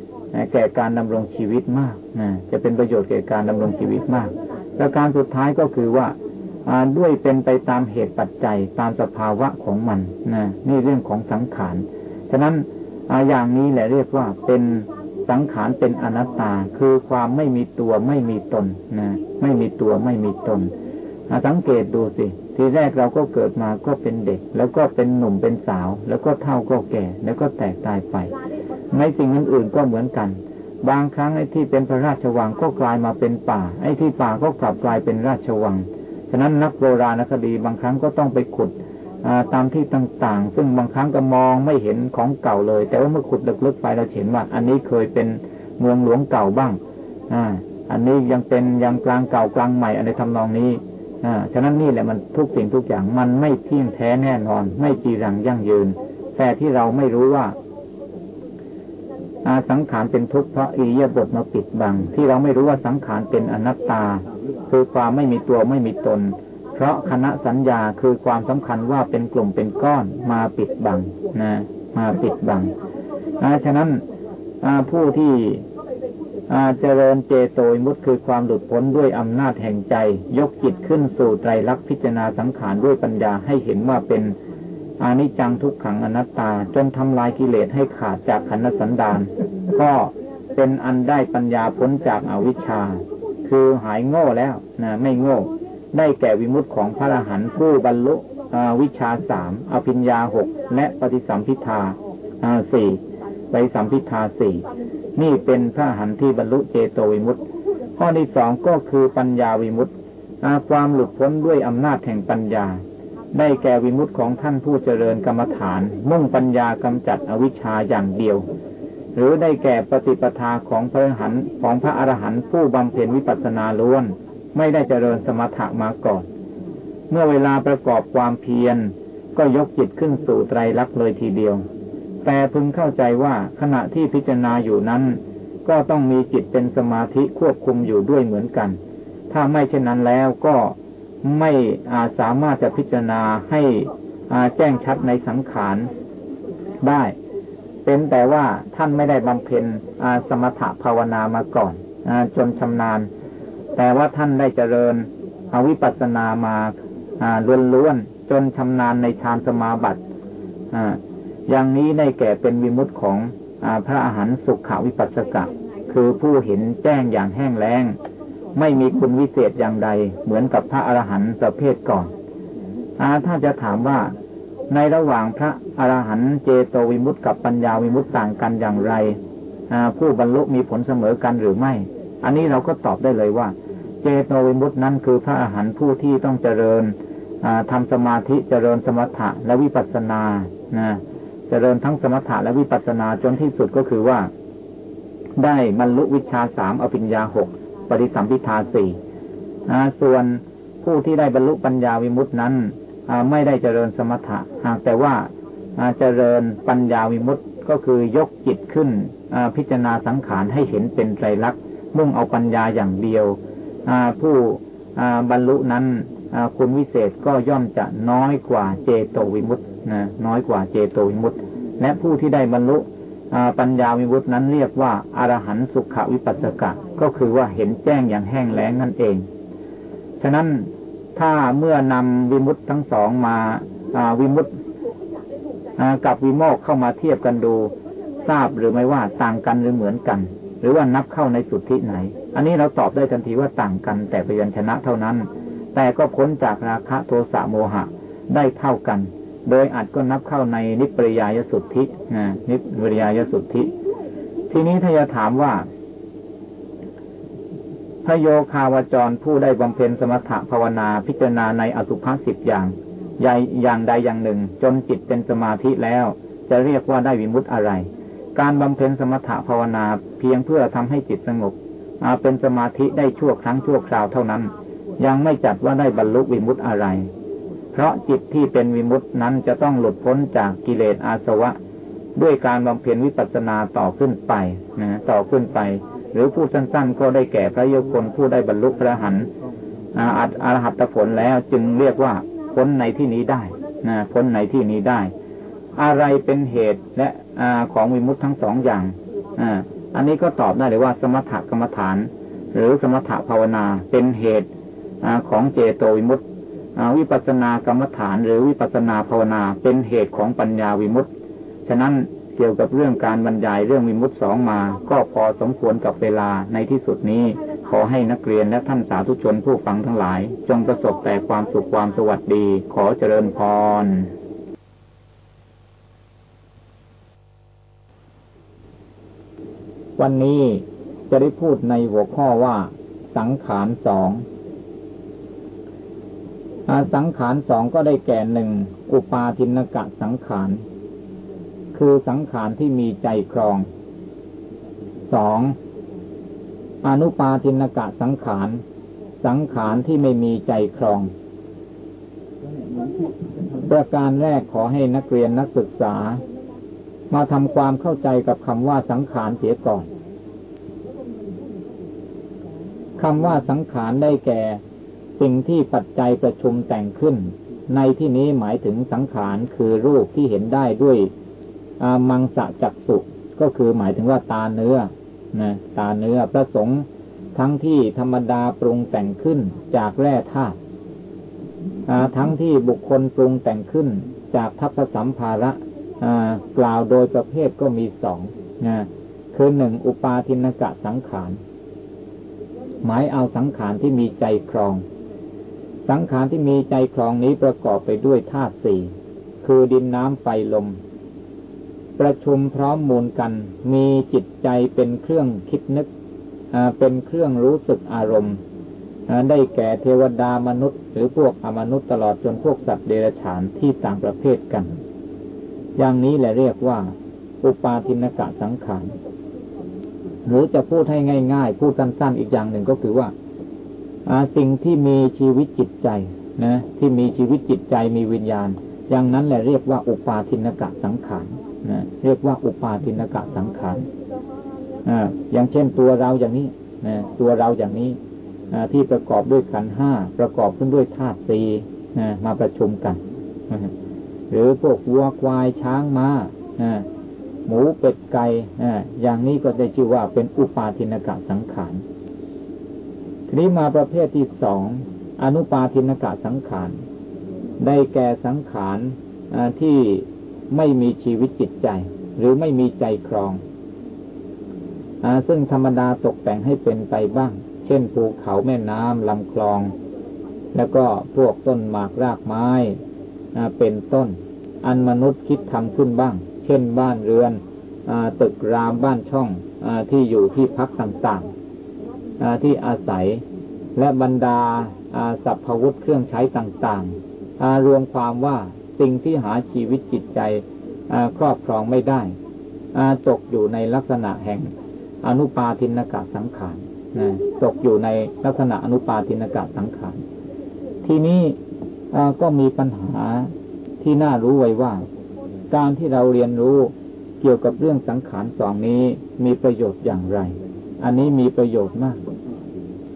แก่การดำรงชีวิตมากนะจะเป็นประโยชน์แก่การดำรงชีวิตมาก ประการสุดท้ายก็คือว่าด้วยเป็นไปตามเหตุปัจจัยตามสภาวะของมันนะนี่เรื่องของสังขาร ฉะนั้น ออย่างนี้แหละเรียกว่าเป็นสังขารเป็นอนัตตา คือความไม่มีตัวไม่มีตนนะไม่มีตัวไม่มีตนสังเกตดูสิ ทีแรกเราก็เกิดมาก็เป็นเด็ก แล้วก็เป็นหนุ่มเป็นสาว แล้วก็เท่าก็แก่ แล้วก็แตกตายไปในสิ่งอื่นๆก็เหมือนกัน บางครั้งไอ้ที่เป็นพระราชวังก็กลายมาเป็นป่า ไอ้ที่ป่าก็กลับกลายเป็นราชวัง ฉะนั้นนักโบราณคดีบางครั้งก็ต้องไปขุด ตามที่ต่างๆ ซึ่งบางครั้งก็มองไม่เห็นของเก่าเลย แต่ว่าเมื่อขุดลึกๆไปเราเห็นว่า อันนี้เคยเป็นเมืองหลวงเก่าบ้างอ่าอันนี้ยังเป็นยังกลางเก่ากลางใหม่อะไรทำนองนี้อ่าฉะนั้นนี่แหละมันทุกสิ่งทุกอย่างมันไม่เที่ยงแท้แน่นอน ไม่จีรังยั่งยืน แต่ที่เราไม่รู้ว่าอาสังขารเป็นทุกข์เพราะอิริยาบถมาปิดบัง ที่เราไม่รู้ว่าสังขารเป็นอนัตตา คือความไม่มีตัวไม่มีตน เพราะคณะสัญญาคือความสำคัญว่าเป็นกลุ่มเป็นก้อนมาปิดบังนะมาปิดบังฉะนั้นผู้ที่เจริญเจโตยมุตคือความหลุดพ้นด้วยอำนาจแห่งใจ ยกจิตขึ้นสู่ไตรลักษณ์พิจารณาสังขารด้วยปัญญาให้เห็นว่าเป็นอนิจจังทุกขังอนัตตา จนทำลายกิเลสให้ขาดจากขันธสันดาน ก็เป็นอันได้ปัญญาพ้นจากอาวิชชา คือหายโง่แล้วนะไม่โง่ ได้แก่วิมุตของพระอรหันต์ผู้บรรลุวิชาสามอภิญญาหกและปฏิสัมพิทาสี่ไปสัมพิทาสี่นี่เป็นพระหันที่บรรลุเจโตวิมุตติข้อที่สองก็คือปัญญาวิมุตติความหลุดพ้นด้วยอำนาจแห่งปัญญา ได้แก่วิมุตติของท่านผู้เจริญกรรมฐาน มุ่งปัญญากำจัดอวิชชาอย่างเดียว หรือได้แก่ปฏิปทาของพระหันของพระอรหันต์ผู้บำเพ็ญวิปัสสนาล้วน ไม่ได้เจริญสมถะมาก่อน เมื่อเวลาประกอบความเพียร ก็ยกจิตขึ้นสู่ไตรลักษณ์เลยทีเดียว แต่พึงเข้าใจว่าขณะที่พิจารณาอยู่นั้น ก็ต้องมีจิตเป็นสมาธิควบคุมอยู่ด้วยเหมือนกัน ถ้าไม่เช่นนั้นแล้วก็ไม่อาสามารถจะพิจารณาให้แจ้งชัดในสังขารได้ เป็นแต่ว่าท่านไม่ได้บำเพ็ญสมถะภาวนามาก่อนอจนชำนาญ แต่ว่าท่านได้เจริญอวิปัสสนามาล้วนๆจนชำนาญในฌานสมาบัติอย่างนี้ได้แก่เป็นวิมุตของอพระอาหารสุขาวิปัสสกะ คือผู้เห็นแจ้งอย่างแห้งแล้ง ไม่มีคุณวิเศษอย่างใด เหมือนกับพระอรหันต์ประเภทก่อนอาถ้าจะถามว่าในระหว่างพระอรหันต์เจโตวิมุตต์กับปัญญาวิมุตต์ต่างกันอย่างไรผู้บรรลุมีผลเสมอกันหรือไม่ อันนี้เราก็ตอบได้เลยว่า เจโตวิมุตต์นั้นคือพระอรหันต์ผู้ที่ต้องเจริญทำสมาธิเจริญสมถะและวิปัสสนานะเจริญทั้งสมถะและวิปัสสนาจนที่สุดก็คือว่า ได้บรรลุวิชาสามอภิญญาหกปฏิสัมพิทาสี่ส่วนผู้ที่ได้บรรลุปัญญาวิมุตินั้นไม่ได้เจริญสมถะหากแต่ว่าเจริญปัญญาวิมุตติก็คือยกจิตขึ้นพิจารณาสังขารให้เห็นเป็นไตรลักษณ์มุ่งเอาปัญญาอย่างเดียว ผู้บรรลุนั้นคุณวิเศษก็ย่อมจะน้อยกว่าเจโตวิมุตต์นะน้อยกว่าเจโตวิมุตต์และผู้ที่ได้บรรลุปัญญาวิมุตต์นั้นเรียกว่าอารหันสุขวิปัสสกะก็คือว่าเห็นแจ้งอย่างแห้งแล้งนั่นเอง ฉะนั้นถ้าเมื่อนำวิมุตต์ทั้งสองมาวิมุตต์กับวิโมกเข้ามาเทียบกันดู ทราบหรือไม่ว่าต่างกันหรือเหมือนกัน หรือว่านับเข้าในสุที่ไหน อันนี้เราตอบได้ทันทีว่าต่างกัน แต่พยัญชนะเท่านั้น แต่ก็พ้นจากราคะโทสะโมหะได้เท่ากัน โดยอาจก็นับเข้าในนิปริยายสุทธินะนิปริยายสุทธิ ทีนี้ถ้าจะถามว่าพระโยคาวจรผู้ได้บำเพ็ญสมถะภาวนาพิจารณาในอสุภะสิบอย่างใหญ่อย่างใดอย่างหนึ่ง จนจิตเป็นสมาธิแล้ว จะเรียกว่าได้วิมุตอะไร การบำเพ็ญสมถะภาวนา เพียงเพื่อทำให้จิตสงบอาเป็นสมาธิได้ชั่วครั้งชั่วคราวเท่านั้น ยังไม่จัดว่าได้บรรลุวิมุตติอะไร เพราะจิตที่เป็นวิมุตตินั้นจะต้องหลุดพ้นจากกิเลสอาสวะ ด้วยการบำเพ็ญวิปัสสนาต่อขึ้นไปนะต่อขึ้นไป หรือผู้สั้นๆ ก็ได้แก่พระโยคนผู้ได้บรรลุพระหันอาอรหัตผลแล้วจึงเรียกว่าพ้นในที่นี้ได้นะพ้นในที่นี้ได้ อะไรเป็นเหตุและอของวิมุตติทั้งสองอย่างอ อันนี้ก็ตอบได้เลยว่า สมถกรรมฐาน หรือสมถภาวนาเป็นเหตุของเจโตวิมุตติวิปัสสนากรรมฐาน หรือวิปัสสนาภาวนาเป็นเหตุของปัญญาวิมุตติฉะนั้นเกี่ยวกับเรื่องการบรรยายเรื่องวิมุตติสองมา ก็พอสมควรกับเวลาในที่สุดนี้ ขอให้นักเรียนและท่านสาธุชนผู้ฟังทั้งหลาย จงประสบแต่ความสุขความสวัสดี ขอเจริญพร วันนี้จะได้พูดในหัวข้อว่า สังขารสองสังขารสองก็ได้แก่หนึ่งอุปาทินกะสังขาร คือสังขารที่มีใจครองสองอนุปาทินกะสังขาร สังขารที่ไม่มีใจครอง ประการแรกขอให้นักเรียนนักศึกษา มาทำความเข้าใจกับคำว่าสังขารเสียก่อนคำว่าสังขารได้แก่ สิ่งที่ปัจจัยประชุมแต่งขึ้น ในที่นี้หมายถึงสังขารคือรูปที่เห็นได้ด้วยมังสะจักสุก็คือหมายถึงว่าตาเนื้อนะตาเนื้อประสงค์ทั้งที่ธรรมดาปรุงแต่งขึ้นจากแร่ธาตุทั้งที่บุคคลปรุงแต่งขึ้นจากทัพสัมภาระ กล่าวโดยประเภทก็มีสองคือหนึ่งอุปาทินกะสังขาร หมายเอาสังขารที่มีใจครอง สังขารที่มีใจครองนี้ประกอบไปด้วยธาตุสี่คือดินน้ำไฟลม ประชุมพร้อมมูลกัน มีจิตใจเป็นเครื่องคิดนึกเป็นเครื่องรู้สึกอารมณ์ได้แก่เทวดามนุษย์ หรือพวกอมนุษย์ตลอดจนพวกสัตว์เดรัจฉานที่ต่างประเภทกัน อย่างนี้แหละเรียกว่า อุปาทินกะสังขารหรือจะพูดให้ง่าย ๆ พูดสั้นๆอีกอย่างหนึ่งก็คือว่าสิ่งที่มีชีวิตจิตใจนะ ที่มีชีวิตจิตใจมีวิญญาณ อย่างนั้นแหละเรียกว่าอุปาทินกะสังขารนะเรียกว่าอุปาทินกะสังขารอ่าอย่างเช่นตัวเราอย่างนี้นะตัวเราอย่างนี้ที่ประกอบด้วยขันห้าประกอบขึ้นด้วยธาตุสี่มาประชุมกัน หรือพวกวัวควายช้างมา้าหมูเป็ดไก่อย่างนี้ก็ได้ชื่อว่าเป็นอุปาทินกะสังขารทีนี้มาประเภทที่สองอนุปาทินกะสังขาร ได้แก่สังขารที่ไม่มีชีวิตจิตใจ หรือไม่มีใจครองอซึ่งธรรมดาตกแต่งให้เป็นไปบ้าง เช่นภูเขาแม่น้ำลำคลอง แล้วก็พวกต้นหมากรากไม้ เป็นต้น อันมนุษย์คิดทำขึ้นบ้าง เช่นบ้านเรือนตึกรามบ้านช่องอที่อยู่ที่พักต่างๆที่อาศัยและบรรดาสัพพวุธเครื่องใช้ต่างๆรวมความว่าสิ่งที่หาชีวิตจิตใจครอบครองไม่ได้ตกอยู่ในลักษณะแห่งอนุปาทินกะสังขารตกอยู่ในลักษณะอนุปาทินกะสังขาร ทีนี้ ก็มีปัญหาที่น่ารู้ไว้ว่า การที่เราเรียนรู้เกี่ยวกับเรื่องสังขารสองนี้มีประโยชน์อย่างไร อันนี้มีประโยชน์มาก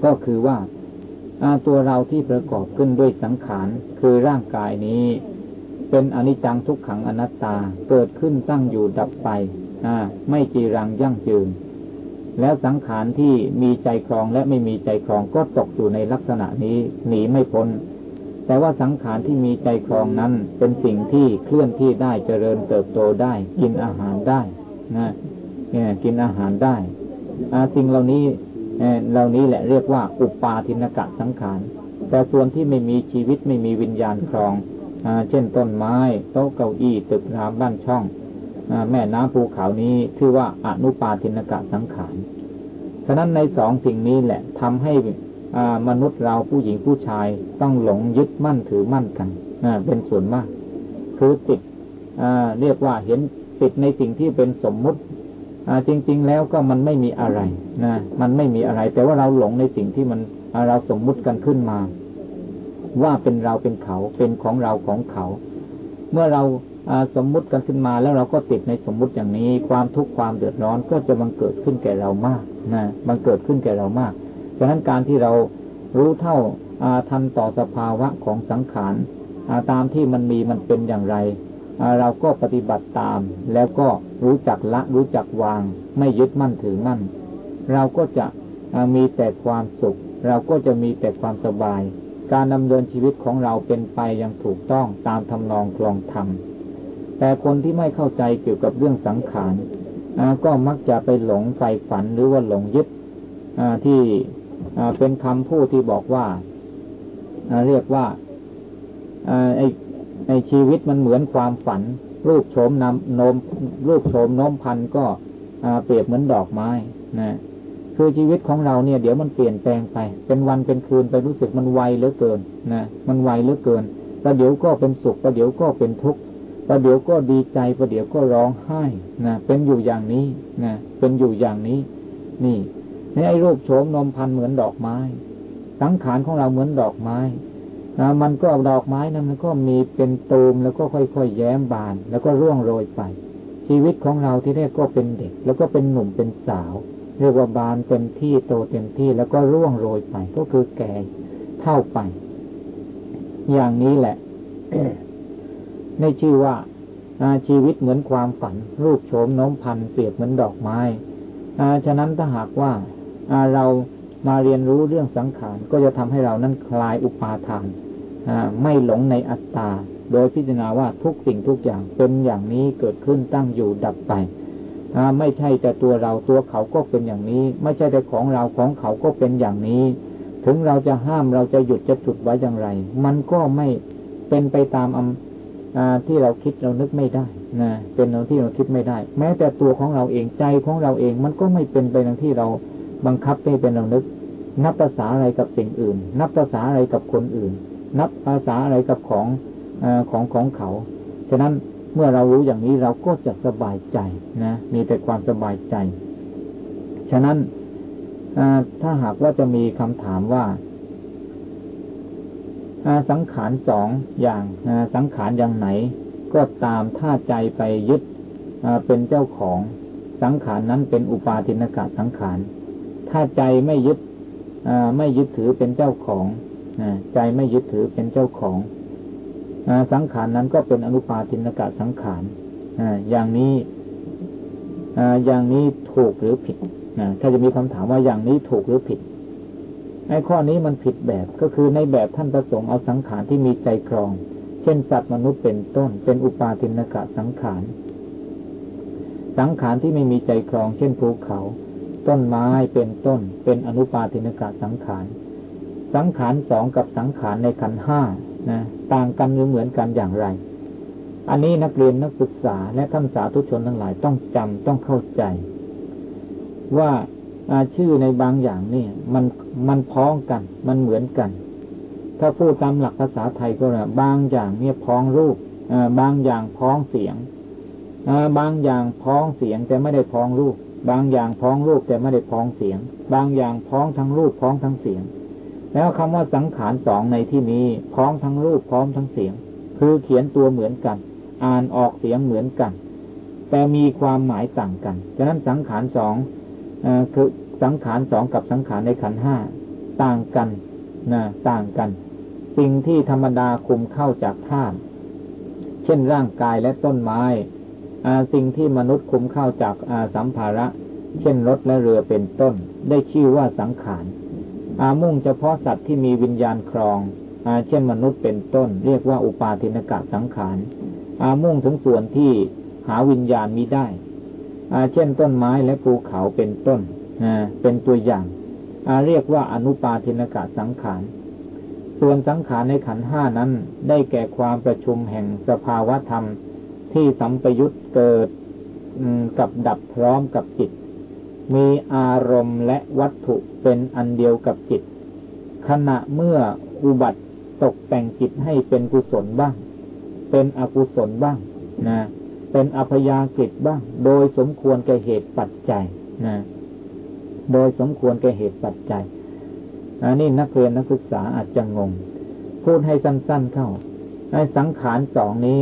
ก็คือว่าตัวเราที่ประกอบขึ้นด้วยสังขารคือร่างกายนี้ เป็นอนิจจังทุกขังอนัตตาเกิดขึ้นตั้งอยู่ดับไปไม่จีรังยั่งยืนแล้วสังขารที่มีใจครองและไม่มีใจครองก็ตกอยู่ในลักษณะนี้หนีไม่พ้น แต่ว่าสังขารที่มีใจครองนั้น เป็นสิ่งที่เคลื่อนที่ได้เจริญเติบโตได้ กินอาหารได้นะเนี่ยกินอาหารได้อาสิ่งเหล่านี้เหล่านี้แหละเรียกว่า อุปาทินกะสังขารแต่ส่วนที่ไม่มีชีวิตไม่มีวิญญาณครองอเช่นต้นไม้โต๊ะเก้าอี้ตึกรามบ้านช่องแม่น้ำภูเขานี้ชื่อว่าอนุปาทินกะสังขารฉะนั้นในสองสิ่งนี้แหละทำให้ มนุษย์เราผู้หญิงผู้ชายต้องหลงยึดมั่นถือมั่นกันเป็นส่วนมาก คือติดเรียกว่าเห็นติดในสิ่งที่เป็นสมมุติจริง ๆ แล้วก็มันไม่มีอะไรนะมันไม่มีอะไร แต่ว่าเราหลงในสิ่งที่มันเราสมมุติกันขึ้นมา ว่าเป็นเราเป็นเขาเป็นของเราของเขา เมื่อเราสมมุติกันขึ้นมาแล้วเราก็ติดในสมมุติอย่างนี้ ความทุกข์ความเดือดร้อนก็จะบังเกิดขึ้นแก่เรามากนะบังเกิดขึ้นแก่เรามาก ฉะนั้นการที่เรารู้เท่าทันต่อสภาวะของสังขารตามที่มันมีมันเป็นอย่างไร เราก็ปฏิบัติตาม แล้วก็รู้จักละรู้จักวาง ไม่ยึดมั่นถือมั่น เราก็จะมีแต่ความสุข เราก็จะมีแต่ความสบาย การดำเนินชีวิตของเราเป็นไปอย่างถูกต้องตามทำนองครองธรรมแต่คนที่ไม่เข้าใจเกี่ยวกับเรื่องสังขารก็มักจะไปหลงใส่ฝันหรือว่าหลงยึดที่ เป็นคำพูดที่บอกว่าเรียกว่าไอ้ในชีวิตมันเหมือนความฝัน รูปโฉมนำนมรูปโฉมน้มพันก็เปรียบเหมือนดอกไม้นะคือชีวิตของเราเนี่ยเดี๋ยวมันเปลี่ยนแปลงไป เป็นวันเป็นคืนไปรู้สึกมันไวเหลือเกินนะมันไวเหลือเกินประเดี๋ยวก็เป็นสุขประเดี๋ยวก็เป็นทุกข์ประเดี๋ยวก็ดีใจประเดี๋ยวก็ร้องไห้นะเป็นอยู่อย่างนี้นะเป็นอยู่อย่างนี้ นี่ ในไอ้รูปโฉมนมพันเหมือนดอกไม้ สังขารของเราเหมือนดอกไม้นะมันก็ดอกไม้นะมันก็มีเป็นตูมแล้วก็ค่อยๆแย้มบาน แล้วก็ร่วงโรยไป ชีวิตของเราที่แรกก็เป็นเด็ก แล้วก็เป็นหนุ่มเป็นสาว เรียกว่าบานเต็มที่โตเต็มที่แล้วก็ร่วงโรยไป ก็คือแก่เท่าไป อย่างนี้แหละในชื่อว่าชีวิตเหมือนความฝัน รูปโฉมน้มพันเปรียบเหมือนดอกไม้ฉะนั้นถ้าหากว่า เรามาเรียนรู้เรื่องสังขารก็จะทำให้เรานั้นคลายอุปาทานไม่หลงในอัตตา โดยพิจารณาว่าทุกสิ่งทุกอย่างเป็นอย่างนี้เกิดขึ้นตั้งอยู่ดับไปไม่ใช่แต่ตัวเราตัวเขาก็เป็นอย่างนี้ ไม่ใช่แต่ของเราของเขาก็เป็นอย่างนี้ ถึงเราจะห้ามเราจะหยุดจะจุดไว้อย่างไร มันก็ไม่เป็นไปตามอที่เราคิดเรานึกไม่ได้นะเป็นเราที่เราคิดไม่ได้ แม้แต่ตัวของเราเองใจของเราเองมันก็ไม่เป็นไปอย่างที่เรา บังคับให้เป็นรานึก นับภาษาอะไรกับสิ่งอื่น นับภาษาอะไรกับคนอื่น นับภาษาอะไรกับของอของของเขา ฉะนั้นเมื่อเรารู้อย่างนี้เราก็จะสบายใจนะ มีแต่ความสบายใจ ฉะนั้นถ้าหากว่าจะมีคำถามว่าสังขารสองอย่างสังขารอย่างไหน ก็ตามถ้าใจไปยึดเป็นเจ้าของสังขารนั้นเป็นอุปาทินกะสังขาร ถ้าใจไม่ยึดไม่ยึดถือเป็นเจ้าของใจไม่ยึดถือเป็นเจ้าของสังขารนั้นก็เป็นอนุปาทินกะสังขารอย่างนี้อย่างนี้ถูกหรือผิดถ้าจะมีคำถามว่าอย่างนี้ถูกหรือผิดไอ้ข้อนี้มันผิดแบบก็คือในแบบท่านประสงค์เอาสังขารที่มีใจครอง เช่นสัตว์มนุษย์เป็นต้น เป็นอุปาทินกะสังขาร สังขารที่ไม่มีใจครอง เช่นภูเขา ต้นไม้เป็นต้น เป็นอนุปาทินกะสังขาร สังขารสองกับสังขารในขันห้านะต่างกันหรือเหมือนกันอย่างไร อันนี้นักเรียนนักศึกษาและท่านสาธุชนทั้งหลายต้องจำต้องเข้าใจ ว่าชื่อในบางอย่างนี่มันมันพ้องกัน มันเหมือนกัน ถ้าพูดตามหลักภาษาไทยก็นะบางอย่างเนี่ยพ้องรูปบางอย่างพ้องเสียงบางอย่างพ้องเสียงแต่ไม่ได้พ้องรูป บางอย่างพ้องรูปแต่ไม่ได้พ้องเสียง บางอย่างพ้องทั้งรูปพ้องทั้งเสียง แล้วคำว่าสังขารสองในที่นี้พ้องทั้งรูปพ้องทั้งเสียง คือเขียนตัวเหมือนกัน อ่านออกเสียงเหมือนกัน แต่มีความหมายต่างกัน ฉะนั้นสังขารสองคือสังขารสองกับสังขารในขันห้าต่างกันนะต่างกัน สิ่งที่ธรรมดาคุมเข้าจากธาตุเช่นร่างกายและต้นไม้ สิ่งที่มนุษย์คุมเข้าจากสัมภาระ เช่นรถและเรือเป็นต้น ได้ชื่อว่าสังขารอามุ่งเฉพาะสัตว์ที่มีวิญญาณครองอาเช่นมนุษย์เป็นต้น เรียกว่าอุปาทินกะสังขารอามุ่งถึงส่วนที่หาวิญญาณมิได้อาเช่นต้นไม้และภูเขาเป็นต้นเป็นตัวอย่างอาเรียกว่าอนุปาทินกะสังขาร ส่วนสังขารในขันห้านั้นได้แก่ความประชุมแห่งสภาวธรรม ที่สัมปยุตเกิดกับดับพร้อมกับจิต มีอารมณ์และวัตถุเป็นอันเดียวกับจิต ขณะเมื่ออุบัติตกแต่งจิตให้เป็นกุศลบ้าง เป็นอกุศลบ้างนะเป็นอพยากฤิบ้าง โดยสมควรแก่เหตุปัจจัยนะโดยสมควรแก่เหตุปัจจัยอันนี้นักเรียนนักศึกษาอาจจะงง พูดให้สั้นๆเข้าในสังขารสองนี้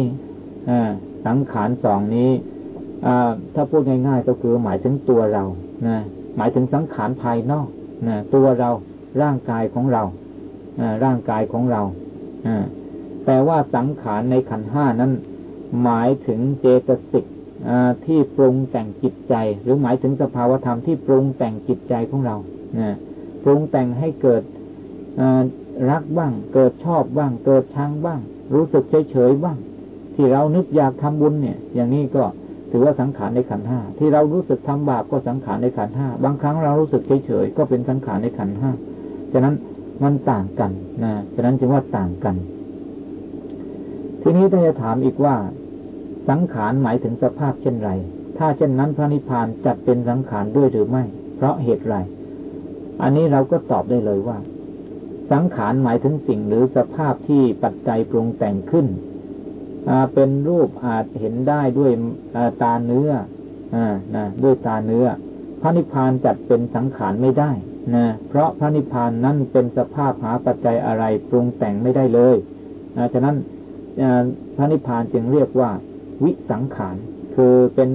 อ่า สังขารสองนี้ถ้าพูดง่ายๆก็คือหมายถึงตัวเรานะหมายถึงสังขารภายนอกนะตัวเราร่างกายของเราร่างกายของเราแต่ว่าสังขารในขันห้านั้น หมายถึงเจตสิกที่ปรุงแต่งจิตใจ หรือหมายถึงสภาวธรรมที่ปรุงแต่งจิตใจของเราปรุงแต่งให้เกิดรักบ้าง เกิดชอบบ้าง เกิดชังบ้าง รู้สึกเฉยเฉยบ้าง ที่เรานึกอยากทำบุญเนี่ย อย่างนี้ก็ถือว่าสังขารในขันห้าที่เรารู้สึกทำบาปก็สังขารในขันห้าบางครั้งเรารู้สึกเฉยเฉยก็เป็นสังขารในขันห้าฉะนั้นมันต่างกันนะฉะนั้นจึงว่าต่างกัน ทีนี้ต้องจะถามอีกว่า สังขารหมายถึงสภาพเช่นไร ถ้าเช่นนั้นพระนิพพานจัดเป็นสังขารด้วยหรือไม่ เพราะเหตุไร อันนี้เราก็ตอบได้เลยว่า สังขารหมายถึงสิ่งหรือสภาพที่ปัจจัยปรุงแต่งขึ้น เป็นรูปอาจเห็นได้ด้วยตาเนื้ออนะด้วยตาเนื้อ พระนิพพานจัดเป็นสังขารไม่ได้นะเพราะพระนิพพานนั่นเป็นสภาพหาปัจจัยอะไรปรุงแต่งไม่ได้เลยฉะนั้นพระนิพพานจึงเรียกว่า วิสังขารคือเป็น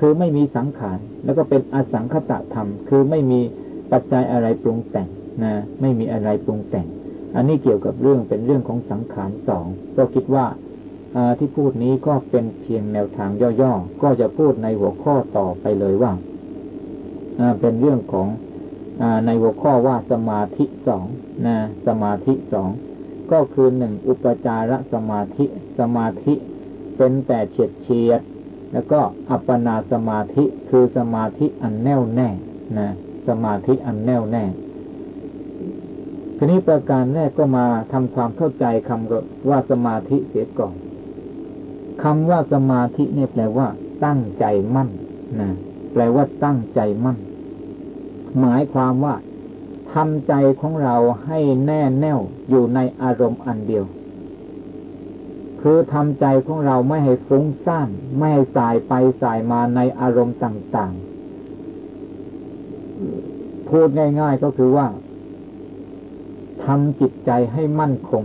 คือไม่มีสังขารแล้วก็เป็นอสังคตะธรรม คือไม่มีปัจจัยอะไรปรุงแต่งนะไม่มีอะไรปรุงแต่ง อันนี้เกี่ยวกับเรื่องเป็นเรื่องของสังขารสองก็คิดว่า ที่พูดนี้ก็เป็นเพียงแนวทางย่อๆ ก็จะพูดในหัวข้อต่อไปเลยว่าเป็นเรื่องของอในหัวข้อว่าสมาธิสองนะสมาธิสองก็คือหนึ่งอุปจารสมาธิสมาธิเป็นแต่เฉียดเฉียดแล้วก็อัปปนาสมาธิคือสมาธิอันแน่วแน่นะสมาธิอันแน่วแน่ทีนี้ประการแรกก็มาทำความเข้าใจคำว่าสมาธิเสียก่อน คำว่าสมาธิเนี่ยแปลว่า ตั้งใจมั่นนะแปลว่าตั้งใจมั่น หมายความว่าทำใจของเราให้แน่แน่วอยู่ในอารมณ์อันเดียว คือทำใจของเราไม่ให้ฟุ้งซ่านไม่ให้สายไปสายมาในอารมณ์ต่างๆ พูดง่าย ๆก็คือว่าทำจิตใจให้มั่นคง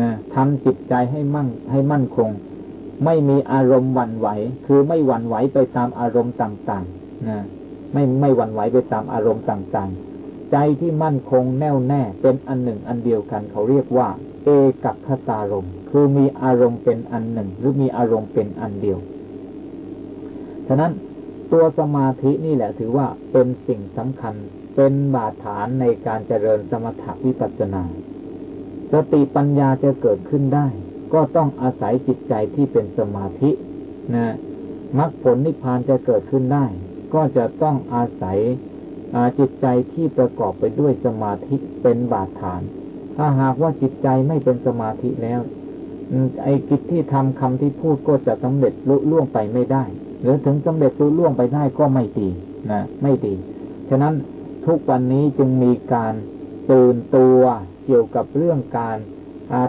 นะทำจิตใจให้มั่นให้มั่นคง ไม่มีอารมณ์หวั่นไหว คือไม่หวั่นไหวไปตามอารมณ์ต่างๆนะไม่ไม่หวั่นไหวไปตามอารมณ์ต่างๆ ใจที่มั่นคงแน่วแน่เป็นอันหนึ่งอันเดียวกันเขาเรียกว่า เอกัคตารมคือมีอารมณ์เป็นอันหนึ่ง หรือมีอารมณ์เป็นอันเดียว ฉะนั้นตัวสมาธินี่แหละถือว่าเป็นสิ่งสำคัญเป็นบาดฐานในการเจริญสมถวิปัสสนา สติปัญญาจะเกิดขึ้นได้ ก็ต้องอาศัยจิตใจที่เป็นสมาธินะมรรคผลนิพพานจะเกิดขึ้นได้ ก็จะต้องอาศัยจิตใจที่ประกอบไปด้วยสมาธิเป็นบาดฐาน ถ้าหากว่าจิตใจไม่เป็นสมาธิแล้วไอ้กิจที่ทำคำที่พูดก็จะสำเร็จลุล่วงไปไม่ได้ หรือถึงสำเร็จลุล่วงไปได้ก็ไม่ดีนะไม่ดี ฉะนั้นทุกวันนี้จึงมีการตื่นตัวเกี่ยวกับเรื่องการ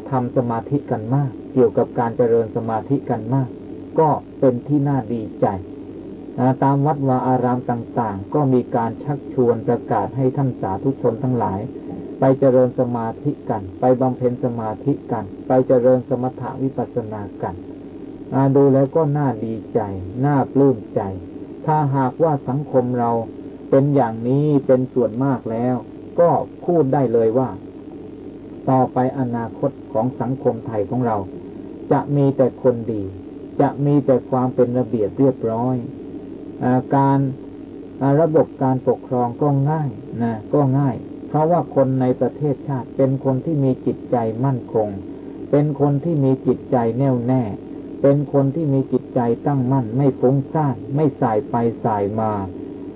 ทำสมาธิกันมาก เกี่ยวกับการเจริญสมาธิกันมาก ก็เป็นที่น่าดีใจตามวัดวาอารามต่างๆ ก็มีการชักชวนประกาศให้ท่านสาธุชนทั้งหลาย ไปเจริญสมาธิกัน ไปบำเพ็ญสมาธิกัน ไปเจริญสมถะวิปัสสนากันดูแล้วก็น่าดีใจ น่าปลื้มใจ ถ้าหากว่าสังคมเราเป็นอย่างนี้เป็นส่วนมากแล้ว ก็พูดได้เลยว่า ต่อไปอนาคตของสังคมไทยของเรา จะมีแต่คนดี จะมีแต่ความเป็นระเบียบเรียบร้อยการระบบการปกครองก็ง่ายนะก็ง่าย เพราะว่าคนในประเทศชาติเป็นคนที่มีจิตใจมั่นคง เป็นคนที่มีจิตใจแน่วแน่ เป็นคนที่มีจิตใจตั้งมั่น ไม่ฟุ้งซ่านไม่สายไปสายมา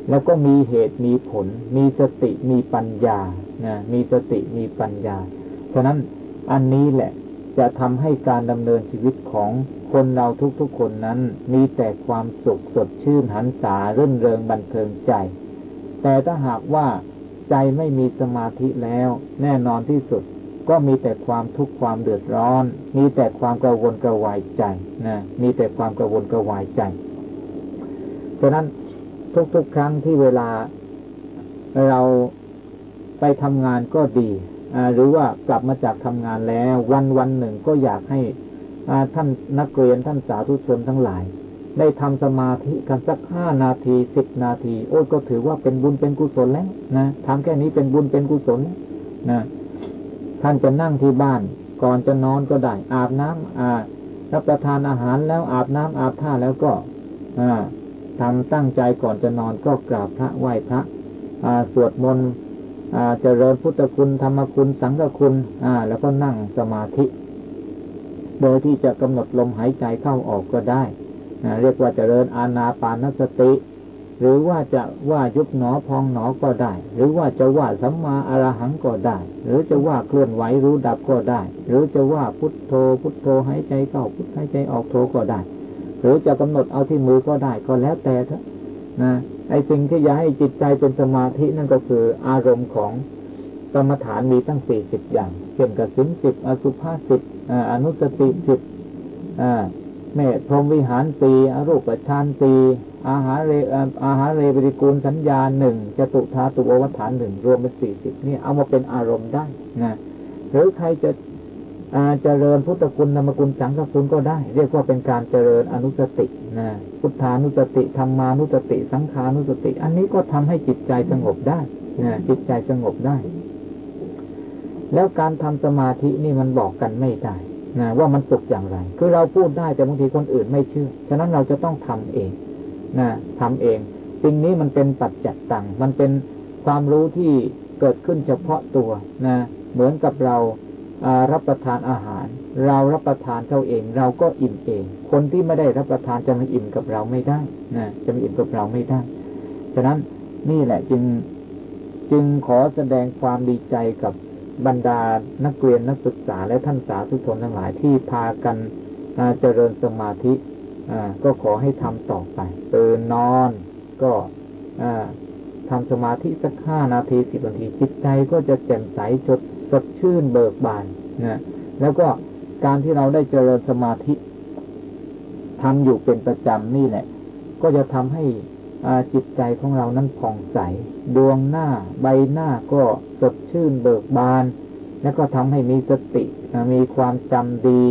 แล้วก็มีเหตุมีผล มีสติมีปัญญานะมีสติมีปัญญา ฉะนั้นอันนี้แหละจะทำให้การดำเนินชีวิตของคนเราทุกๆคนนั้น มีแต่ความสุขสดชื่นหันษาเรื่นเริงบันเทิงใจ แต่ถ้าหากว่าใจไม่มีสมาธิแล้ว แน่นอนที่สุดก็มีแต่ความทุกข์ความเดือดร้อน มีแต่ความกระวนกระวายใจนะมีแต่ความกระวนกระวายใจ ฉะนั้นทุกๆครั้งที่เวลาเราไปทำงานก็ดี หรือว่ากลับมาจากทำงานแล้ว วันวันหนึ่งก็อยากให้ท่านนักเรียนท่านสาธุชนทั้งหลาย ได้ทำสมาธิกันสักห้านาทีสิบนาที โอ้ก็ถือว่าเป็นบุญเป็นกุศลแล้วนะทำแค่นี้เป็นบุญเป็นกุศลนะท่านจะนั่งที่บ้าน ก่อนจะนอนก็ได้ อาบน้ำอารับประทานอาหารแล้วอาบน้ำอาบท่าแล้วก็อ่าทำตั้งใจก่อนจะนอนก็กราบพระไหว้พระสวดมนต์ เจริญพุทธคุณธรรมคุณสังฆคุณ อ่า แล้วก็นั่งสมาธิ โดยที่จะกำหนดลมหายใจเข้าออกก็ได้เรียกว่าเจริญอาณาปานสติ หรือว่าจะว่ายุบหนอพองหนอก็ได้ หรือว่าจะว่าสัมมาอรหังก็ได้ หรือจะว่าเคลื่อนไหวรู้ดับก็ได้ หรือจะว่าพุทโธ พุทโธหายใจเข้าพุทหายใจออกโธก็ได้ หรือจะกำหนดเอาที่มือก็ได้ก็แล้วแต่เถอะ นะไอ้สิ่งที่จะให้จิตใจเป็นสมาธินั่นก็คืออารมณ์ของกรรมฐานมีตั้งสี่สิบอย่างเช่นกสินสิบอสุภาสิบอนุสติสิบเมตพรหมวิหารสีอรูปฌานสีอาหารเรอาหารเรบริกูลสัญญาหนึ่งจตุธาตุโอวัฏฐานหนึ่งรวมเป็นสี่สิบนี่เอามาเป็นอารมณ์ได้นะหรือใครจะ เจริญพุทธคุณธรรมคุณสังฆคุณก็ได้ เรียกว่าเป็นการเจริญอนุสตินะพุทธานุสติธรรมานุสติ สังขานุสติ อันนี้ก็ทำให้จิตใจสงบได้นะจิตใจสงบได้ แล้วการทำสมาธินี่มันบอกกันไม่ได้นะว่ามันสุขอย่างไร คือเราพูดได้แต่บางทีคนอื่นไม่เชื่อ ฉะนั้นเราจะต้องทำเองนะทำเองสิ่งนี้มันเป็นปัจจัดตังมันเป็นความรู้ที่เกิดขึ้นเฉพาะตัวนะเหมือนกับเรา รับประทานอาหาร เรารับประทานเท่าเอง เราก็อิ่มเอง คนที่ไม่ได้รับประทานจะมาอิ่มกับเราไม่ได้นะจะมาอิ่มกับเราไม่ได้ฉะนั้นนี่แหละจึงจึงขอแสดงความดีใจกับบรรดานักเรียนนักศึกษาและท่านสาธุชนทั้งหลายที่พากันเจริญสมาธิก็ขอให้ทำต่อไปตื่นนอนก็ทำสมาธิสักห้านาทีสิบนาทีจิตใจก็จะแจ่มใสสดส สดชื่นเบิกบานนะแล้วก็การที่เราได้เจริญสมาธิทำอยู่เป็นประจำนี่แหละ ก็จะทำให้จิตใจของเรานั้นผ่องใส ดวงหน้าใบหน้าก็สดชื่นเบิกบาน แล้วก็ทำให้มีสติมีความจำดี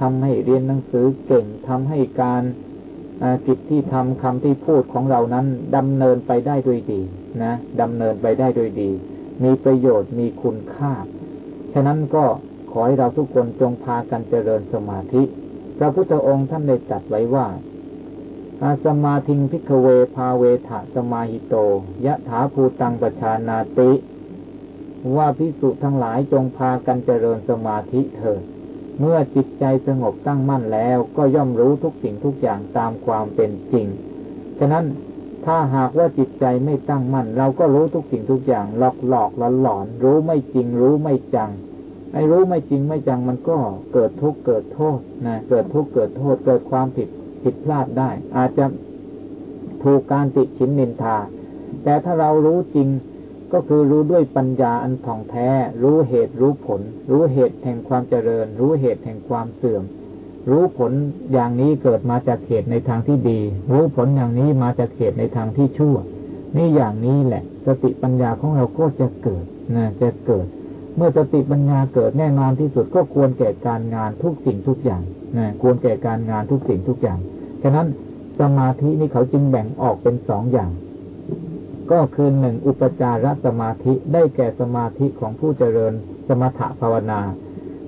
ทำให้เรียนหนังสือเก่งทำให้การกิจที่ทำคำที่พูดของเรานั้นดำเนินไปได้ด้วยดีนะดำเนินไปได้ด้วยดี มีประโยชน์มีคุณค่า ฉะนั้นก็ขอให้เราทุกคนจงพากันเจริญสมาธิ พระพุทธองค์ท่านได้จัดไว้ว่าอาสมาธิงพิกเวภาเวทะสมาหิโต ยะถาภูตังประชานาติ ว่าพิสุทั้งหลายจงพากันเจริญสมาธิเถิด เมื่อจิตใจสงบตั้งมั่นแล้วก็ย่อมรู้ทุกสิ่งทุกอย่างตามความเป็นจริง ฉะนั้น ถ้าหากว่าจิตใจไม่ตั้งมั่น เราก็รู้ทุกสิ่งทุกอย่าง หลอกหลอกหลอนหลอนรู้ไม่จริง รู้ไม่จังไอ้รู้ไม่จริงไม่จังมันก็เกิดทุกข์เกิดโทษนะเกิดทุกข์เกิดโทษ เกิดความผิดผิดพลาดได้ อาจจะถูกการติชินนินทา แต่ถ้าเรารู้จริงก็คือรู้ด้วยปัญญาอันท่องแท้ รู้เหตุรู้ผล รู้เหตุแห่งความเจริญ รู้เหตุแห่งความเสื่อม รู้ผลอย่างนี้เกิดมาจากเหตุในทางที่ดี รู้ผลอย่างนี้มาจากเหตุในทางที่ชั่ว นี่อย่างนี้แหละ สติปัญญาของเราก็จะเกิดนะจะเกิด เมื่อสติปัญญาเกิดแน่นอนที่สุดก็ควรแก่การงานทุกสิ่งทุกอย่างนะควรแก่การงานทุกสิ่งทุกอย่าง ฉะนั้นสมาธินี่เขาจึงแบ่งออกเป็นสองอย่าง ก็คือหนึ่งอุปจารสมาธิได้แก่สมาธิของผู้เจริญสมถภาวนา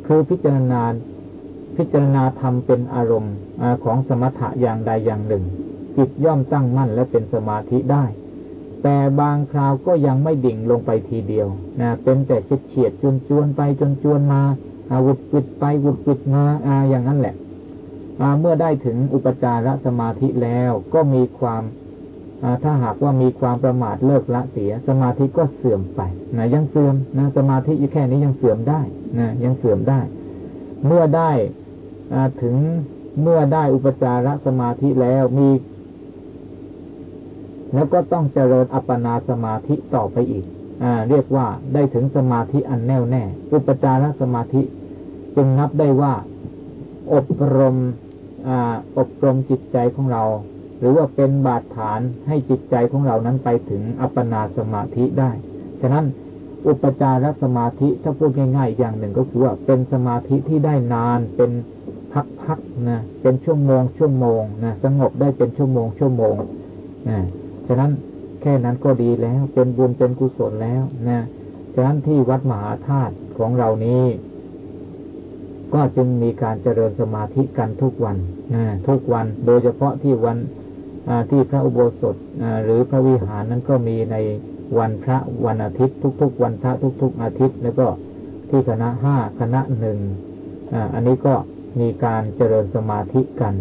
คือพิจารณา พิจารณาธรรมเป็นอารมณ์ของสมถะอย่างใดอย่างหนึ่ง จิตย่อมตั้งมั่นและเป็นสมาธิได้ แต่บางคราวก็ยังไม่ดิ่งลงไปทีเดียวนะเป็นแต่เฉียดเฉียดจนจวนไปจนจวนมาอาวุธปิดไปวุดปิดมาอาอย่างนั้นแหละเมื่อได้ถึงอุปจารสมาธิแล้วก็มีความถ้าหากว่ามีความประมาทเลิกละเสีย สมาธิก็เสื่อมไปนะยังเสื่อมนะสมาธิอยู่แค่นี้ยังเสื่อมได้นะยังเสื่อมได้ เมื่อได้ ถึงเมื่อได้อุปจารสมาธิแล้วมี แล้วก็ต้องเจริญอัปปนาสมาธิต่อไปอีกอเรียกว่าได้ถึงสมาธิอันแน่วแน่ อุปจารสมาธิ จึงนับได้ว่า อบรมอบรมจิตใจของเรา หรือว่าเป็นบาดฐานให้จิตใจของเรานั้นไปถึงอัปปนาสมาธิได้ ฉะนั้นอุปจารสมาธิถ้าพูดง่ายๆอย่างหนึ่งก็คือว่าเป็นสมาธิที่ได้นานเป็น พักๆนะเป็นชั่วโมงชั่วโมงนะสงบได้เป็นชั่วโมงชั่วโมงนะฉะนั้นแค่นั้นก็ดีแล้ว เป็นบุญเป็นกุศลแล้วนะฉะนั้นที่วัดมหาธาตุของเรานี้ ก็จึงมีการเจริญสมาธิกันทุกวันนะทุกวันโดยเฉพาะที่วันที่พระอุโบสถหรือพระวิหารนั้นก็มีในวันพระวันอาทิตย์ ทุก ๆ วันพระทุก ๆ อาทิตย์ แล้วก็ที่คณะห้าคณะหนึ่งอันนี้ก็ มีการเจริญสมาธิกัน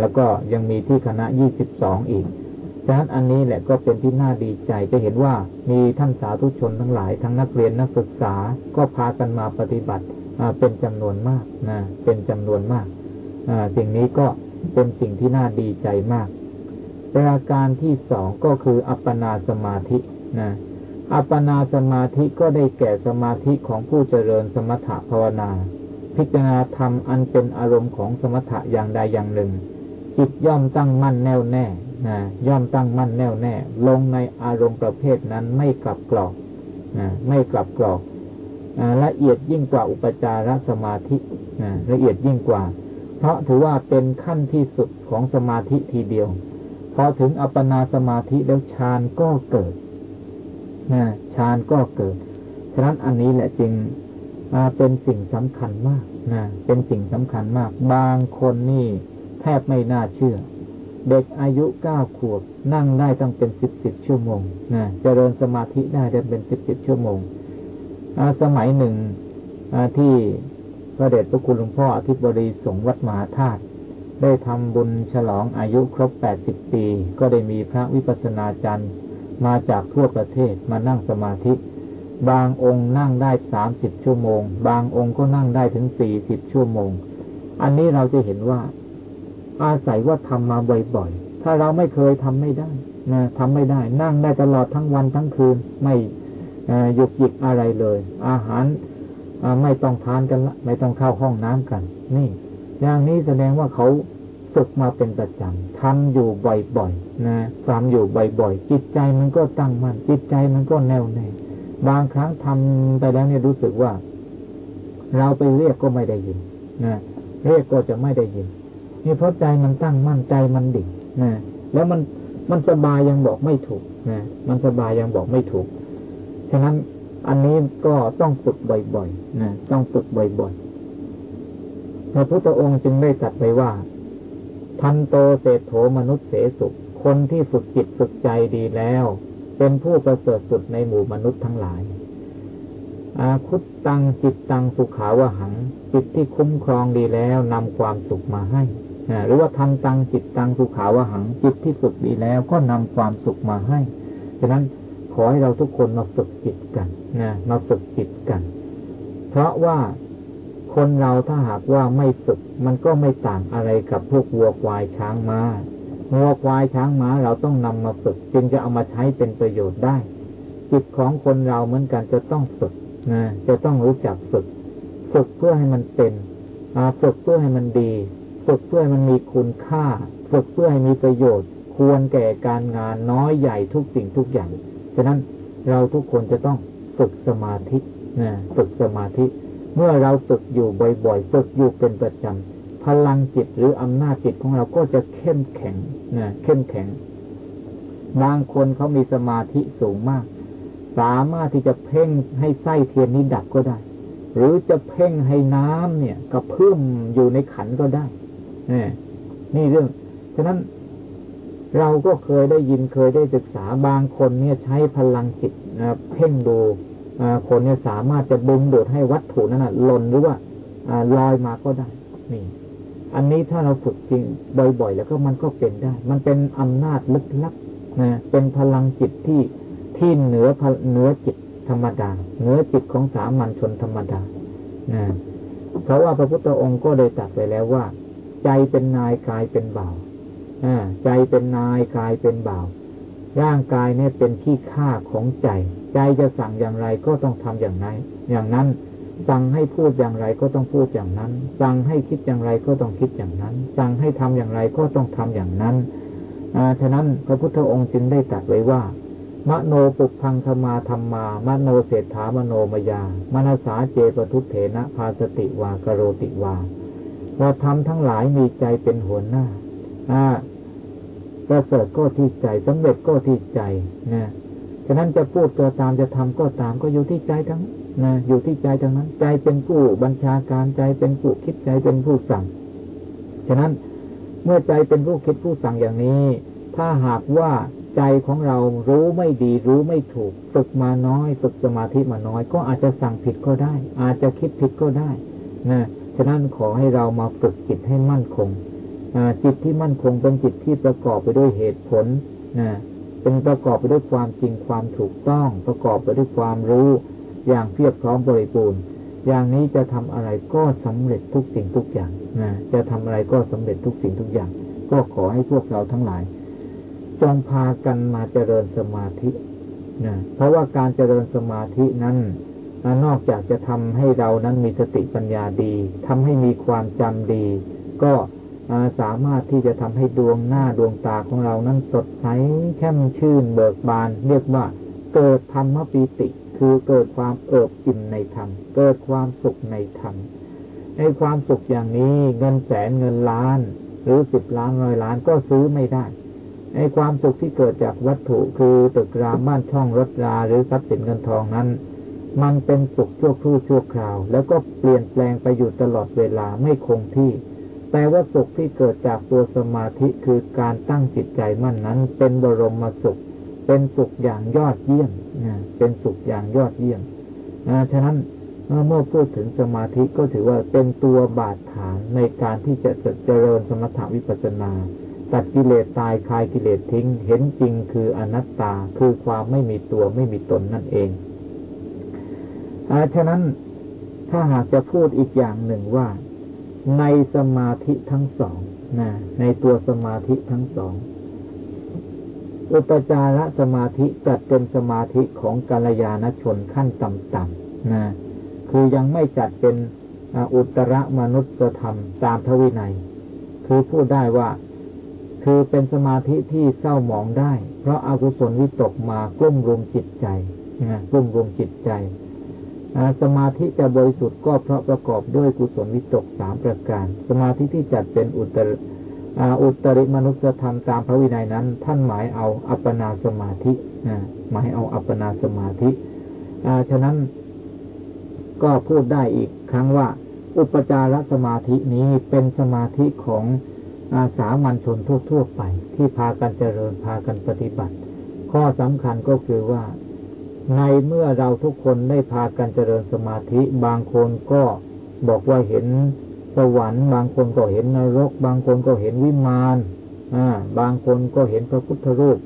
แล้วก็ยังมีที่คณะยี่สิบสองอีกฉะนั้นอันนี้แหละก็เป็นที่น่าดีใจจะเห็นว่ามีท่านสาธุชนทั้งหลายทั้งนักเรียนนักศึกษาก็พากันมาปฏิบัติเป็นจำนวนมากนะเป็นจำนวนมากสิ่งนี้ก็เป็นสิ่งที่น่าดีใจมาก ประการที่สองก็คืออัปปนาสมาธินะอัปปนาสมาธิก็ได้แก่สมาธิของผู้เจริญสมถะภาวนา พิจารณาธรรมอันเป็นอารมณ์ของสมถะอย่างใดอย่างหนึ่ง จิตย่อมตั้งมั่นแน่วแน่นะย่อมตั้งมั่นแน่วแน่ ลงในอารมณ์ประเภทนั้นไม่กลับกรอกนะไม่กลับกรอกละเอียดยิ่งกว่าอุปจารสมาธินะละเอียดยิ่งกว่า เพราะถือว่าเป็นขั้นที่สุดของสมาธิทีเดียว พอถึงอัปปนาสมาธิแล้วฌานก็เกิดนะฌานก็เกิด ฉะนั้นอันนี้แหละจึงเป็นสิ่งสำคัญมาก นะเป็นสิ่งสำคัญมาก บางคนนี่แทบไม่น่าเชื่อ เด็กอายุเก้าขวบ นั่งได้ตั้งเป็นสิบสิบชั่วโมงนะเจริญสมาธิได้ได้เป็นสิบสิบชั่วโมงสมัยหนึ่งที่พระเดชพระคุณหลวงพ่ออธิบดีสงฆ์วัดมหาธาตุได้ทำบุญฉลองอายุครบ80ปี ก็ได้มีพระวิปัสสนาจารย์มาจากทั่วประเทศมานั่งสมาธิ บางองค์นั่งได้30ชั่วโมง บางองค์ก็นั่งได้ถึง40ชั่วโมง อันนี้เราจะเห็นว่า อาศัยว่าทำมาบ่อยๆ ถ้าเราไม่เคยทำไม่ได้นะทำไม่ได้ นั่งได้ตลอดทั้งวันทั้งคืน ไม่หยุดหยิบอะไรเลย อาหารไม่ต้องทานกันละไม่ต้องเข้าห้องน้ำกัน นี่ อย่างนี้แสดงว่าเขาฝึกมาเป็นประจำทำอยู่บ่อยๆนะทำอยู่บ่อยๆจิตใจมันก็ตั้งมัน่นจิตใจมันก็แน่วแน่ บางครั้งทำไปแล้วเนี่ยรู้สึกว่า เราไปเรียกก็ไม่ได้ยินนะเรียกก็จะไม่ได้ยิน นี่เพราะใจมันตั้งมั่นใจมันดิ่งนะแล้วมันมันสบายยังบอกไม่ถูกนะมันสบายยังบอกไม่ถูก ฉะนั้นอันนี้ก็ต้องฝึกบ่อยๆนะต้องฝึกบ่อยๆพระพุทธองค์จึงได้ตรัสไปว่า พันโตเศรษโถมนุษย์เสสุคนที่ฝึกจิตฝึกใจดีแล้ว เป็นผู้ประเสริฐสุดในหมู่มนุษย์ทั้งหลาย อาคุตตังจิตตังสุขาวหัง จิตที่คุ้มครองดีแล้วนำความสุขมาให้หรือว่าทันตังจิตตังสุขาวหัง จิตที่ฝึกดีแล้วก็นำความสุขมาให้ ฉะนั้นขอให้เราทุกคนมาฝึกจิตกันนะมาฝึกจิตกัน เพราะว่าคนเราถ้าหากว่าไม่ฝึก มันก็ไม่ต่างอะไรกับพวกวัวควายช้างมา้า วัวควายช้างม้าเราต้องนำมาฝึก จึงจะเอามาใช้เป็นประโยชน์ได้ จิตของคนเราเหมือนกันจะต้องฝึกนะจะต้องรู้จักฝึก ฝึกเพื่อให้มันเป็นฝึกเพื่อให้มันดี ฝึกเพื่อให้มันมีคุณค่า ฝึกเพื่อให้มีประโยชน์ ควรแก่การงานน้อยใหญ่ทุกสิ่งทุกอย่าง ฉะนั้นเราทุกคนจะต้องฝึกสมาธินะฝึกสมาธิ เมื่อเราฝึกอยู่บ่อยๆ ฝึกอยู่เป็นประจำพลังจิตหรืออำนาจจิตของเราก็จะเข้มแข็ง เข้มแข็ง บางคนเขามีสมาธิสูงมาก สามารถที่จะเพ่งให้ไส้เทียนนี้ดับก็ได้ หรือจะเพ่งให้น้ำเนี่ยกระเพื่อมอยู่ในขันก็ได้นี่นี่เรื่อง ฉะนั้นเราก็เคยได้ยินเคยได้ศึกษาบางคนเนี่ยใช้พลังจิตเพ่งดูคนเนี่ยสามารถจะดึงดูดให้วัตถุนั้นหล่นหรือว่าลอยมาก็ได้นี่ อันนี้ถ้าเราฝึกจริงบ่อยๆ แล้วก็มันก็เป็นได้ มันเป็นอำนาจลึกลับนะเป็นพลังจิตที่ที่เหนือเหนือจิตธรรมดา เหนือจิตของสามัญชนธรรมดานะเพราะว่าพระพุทธองค์ก็ได้ตรัสไปแล้วว่า ใจเป็นนายกายเป็นบ่าวใจเป็นนายกายเป็นบ่าว ร่างกายเนี่ยเป็นขี้ข้าของใจ ใจจะสั่งอย่างไรก็ต้องทำอย่างนั้นอย่างนั้น สั่งให้พูดอย่างไรก็ต้องพูดอย่างนั้น สั่งให้คิดอย่างไรก็ต้องคิดอย่างนั้น สั่งให้ทำอย่างไรก็ต้องทำอย่างนั้นฉะนั้นพระพุทธองค์จึงได้ตรัสไว้ว่ามโนปุพังธมาธรรมา มโนเศรษฐามโนมยามนสาเจปทุเถนะภาสติวากโรติวาเราทำทั้งหลายมีใจเป็นหัวหน้าประเสริฐก็ที่ใจสำเร็จก็ที่ใจนะฉะนั้นจะพูดก็ตามจะทำก็ตามก็อยู่ที่ใจทั้ง นะอยู่ที่ใจทั้งนั้น ใจเป็นผู้บัญชาการใจเป็นผู้คิดใจเป็นผู้สั่ง ฉะนั้นเมื่อใจเป็นผู้คิดผู้สั่งอย่างนี้ ถ้าหากว่าใจของเรารู้ไม่ดีรู้ไม่ถูกฝึกมาน้อยฝึกสมาธิมาน้อย ก็อาจจะสั่งผิดก็ได้ อาจจะคิดผิดก็ได้นะฉะนั้นขอให้เรามาฝึกจิตให้มั่นคงจิตที่มั่นคงเป็นจิตที่ประกอบไปด้วยเหตุผลนะเป็นประกอบไปด้วยความจริงความถูกต้อง ประกอบไปด้วยความรู้ อย่างเพียบพร้อมบริบูรณ์ อย่างนี้จะทำอะไรก็สำเร็จทุกสิ่งทุกอย่างนะจะทำอะไรก็สำเร็จทุกสิ่งทุกอย่าง ก็ขอให้พวกเราทั้งหลาย จงพากันมาเจริญสมาธินะเพราะว่าการเจริญสมาธินั้นนอกจากจะทำให้เรานั้นมีสติปัญญาดีทำให้มีความจำดี ก็สามารถที่จะทำให้ดวงหน้าดวงตาของเรานั้นสดใสแช่มชื่นเบิกบาน เรียกว่าเกิดธรรมปีติ คือเกิดความเอิบอิ่มในธรรม เกิดความสุขในธรรม ในความสุขอย่างนี้เงินแสนเงินล้าน หรือสิบล้านร้อยล้านก็ซื้อไม่ได้ ในความสุขที่เกิดจากวัตถุคือตึกรามบ้านช่องรถราหรือทรัพย์สินเงินทองนั้น มันเป็นสุขชั่วครู่ชั่วคราว แล้วก็เปลี่ยนแปลงไปอยู่ตลอดเวลาไม่คงที่แต่ว่าสุขที่เกิดจากตัวสมาธิคือการตั้งจิตใจมั่นนั้นเป็นบรมสุข เป็นสุขอย่างยอดเยี่ยมนะเป็นสุขอย่างยอดเยี่ยมนะฉะนั้นเมื่อพูดถึงสมาธิก็ถือว่าเป็นตัวบาดฐานในการที่จะเจริญสมถวิปัสสนา ตัดกิเลสตายคลายกิเลสทิ้ง เห็นจริงคืออนัตตาคือความไม่มีตัวไม่มีตนนั่นเองอาฉะนั้นถ้าหากจะพูดอีกอย่างหนึ่งว่า ในสมาธิทั้งสองนะในตัวสมาธิทั้งสอง อุปจารสมาธิจัดเป็นสมาธิของกาลยานชนขั้นต่ำๆนะคือยังไม่จัดเป็นอุตรมนุษยธรรมตามพระวินัย คือพูดได้ว่าคือเป็นสมาธิที่เศร้าหมองได้ เพราะอากุศลวิตกมากลุ่มรุมจิตใจนะกลุ่มรุมจิตใจสมาธิจะบริสุทธิ์ก็เพราะประกอบด้วยกุศลวิตกสามประการ สมาธิที่จัดเป็นอุตร อุตริมนุสธรรมตามพระวินัยนั้น ท่านหมายเอาอัปปนาสมาธิหมายเอาอัปปนาสมาธิฉะนั้นก็พูดได้อีกครั้งว่า อุปจารสมาธินี้เป็นสมาธิของอาสามัญชนทั่วๆไป ที่พากันเจริญพากันปฏิบัติ ข้อสำคัญก็คือว่า ในเมื่อเราทุกคนได้พากันเจริญสมาธิ บางคนก็บอกว่าเห็น สวรรค์ บางคนก็เห็นนรก บางคนก็เห็นวิมานอ่าบางคนก็เห็นพระพุทธรูป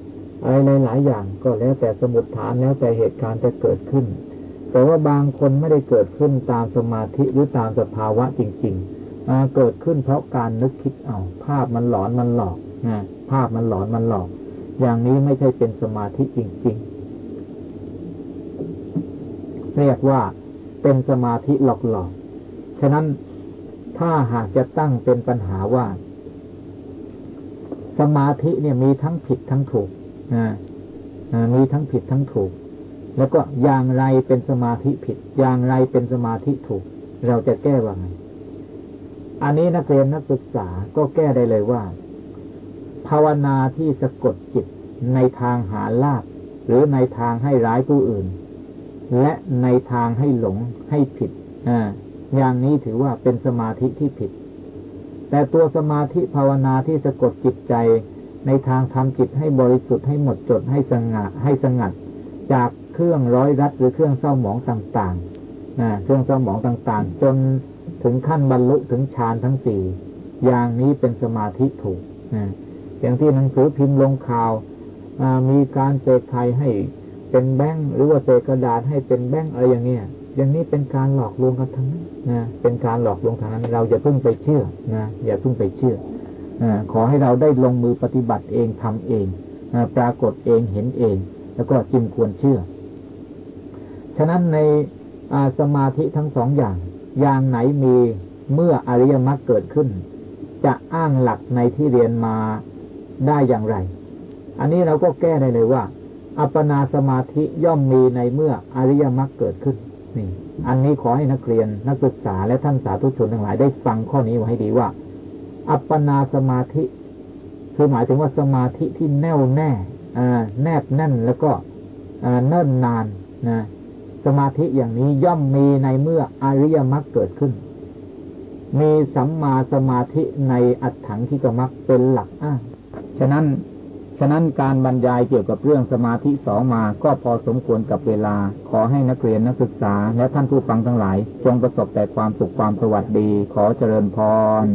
อะไรหลาย ๆ อย่างก็แล้วแต่สมุดฐานแล้วแต่เหตุการณ์จะเกิดขึ้น แต่ว่าบางคนไม่ได้เกิดขึ้นตามสมาธิหรือตามสภาวะจริงๆเกิดขึ้นเพราะการนึกคิดเอาภาพมันหลอนมันหลอกนะภาพมันหลอนมันหลอก อย่างนี้ไม่ใช่เป็นสมาธิจริง ๆ เรียกว่าเป็นสมาธิหลอกๆฉะนั้น ถ้าหากจะตั้งเป็นปัญหาว่า สมาธิเนี่ยมีทั้งผิดทั้งถูกมีทั้งผิดทั้งถูก แล้วก็อย่างไรเป็นสมาธิผิด อย่างไรเป็นสมาธิถูก เราจะแก้ว่าไง อันนี้นักเรียนนักศึกษาก็แก้ได้เลยว่า ภาวนาที่สะกดจิตในทางหาลาภหรือในทางให้ร้ายผู้อื่น และในทางให้หลงให้ผิด อ่า อย่างนี้ถือว่าเป็นสมาธิที่ผิด แต่ตัวสมาธิภาวนาที่สะกดจิตใจ ในทางทำจิตให้บริสุทธิ์ให้หมดจดให้สงัดให้สงัด จากเครื่องร้อยรัดหรือเครื่องเศร้าหมองต่างๆนะเครื่องเศร้าหมองต่างๆ จนถึงขั้นบรรลุถึงฌานทั้งสี่อย่างนี้เป็นสมาธิถูกนะอย่างที่หนังสือพิมพ์ลงข่าวมีการเสกไทยให้เป็นแบงค์หรือว่าเศษกระดาษให้เป็นแบงค์อะไรอย่างเงี้ย อย่างนี้เป็นการหลอกลวงกันทั้งนั้นนะเป็นการหลอกลวงทางนั้น เราอย่าเพิ่งไปเชื่อนะอย่าเพิ่งไปเชื่ออขอให้เราได้ลงมือปฏิบัติเองทำเองอปรากฏเองเห็นเอง แล้วก็จึงควรเชื่อ ฉะนั้นในสมาธิทั้งสองอย่าง อย่างไหนมีเมื่ออริยมรรคเกิดขึ้น จะอ้างหลักในที่เรียนมาได้อย่างไร อันนี้เราก็แก้ได้เลยว่า อัปปนาสมาธิย่อมมีในเมื่ออริยมรรคเกิดขึ้น นี่ อันนี้ขอให้นักเรียนนักศึกษาและท่านสาธุชนทั้งหลายได้ฟังข้อนี้ไว้ให้ดีว่า อัปปนาสมาธิ คือหมายถึงว่าสมาธิที่แน่วแน่แนบแน่นแล้วก็เนิ่นนานนะสมาธิอย่างนี้ย่อมมีในเมื่ออริยมรรคเกิดขึ้น มีสัมมาสมาธิในอัตถังที่กมรรคเป็นหลักอ้างฉะนั้น ฉะนั้นการบรรยายเกี่ยวกับเรื่องสมาธิสองมาก็พอสมควรกับเวลา ขอให้นักเรียนนักศึกษาและท่านผู้ฟังทั้งหลาย จงประสบแต่ความสุขความสวัสดี ขอเจริญพร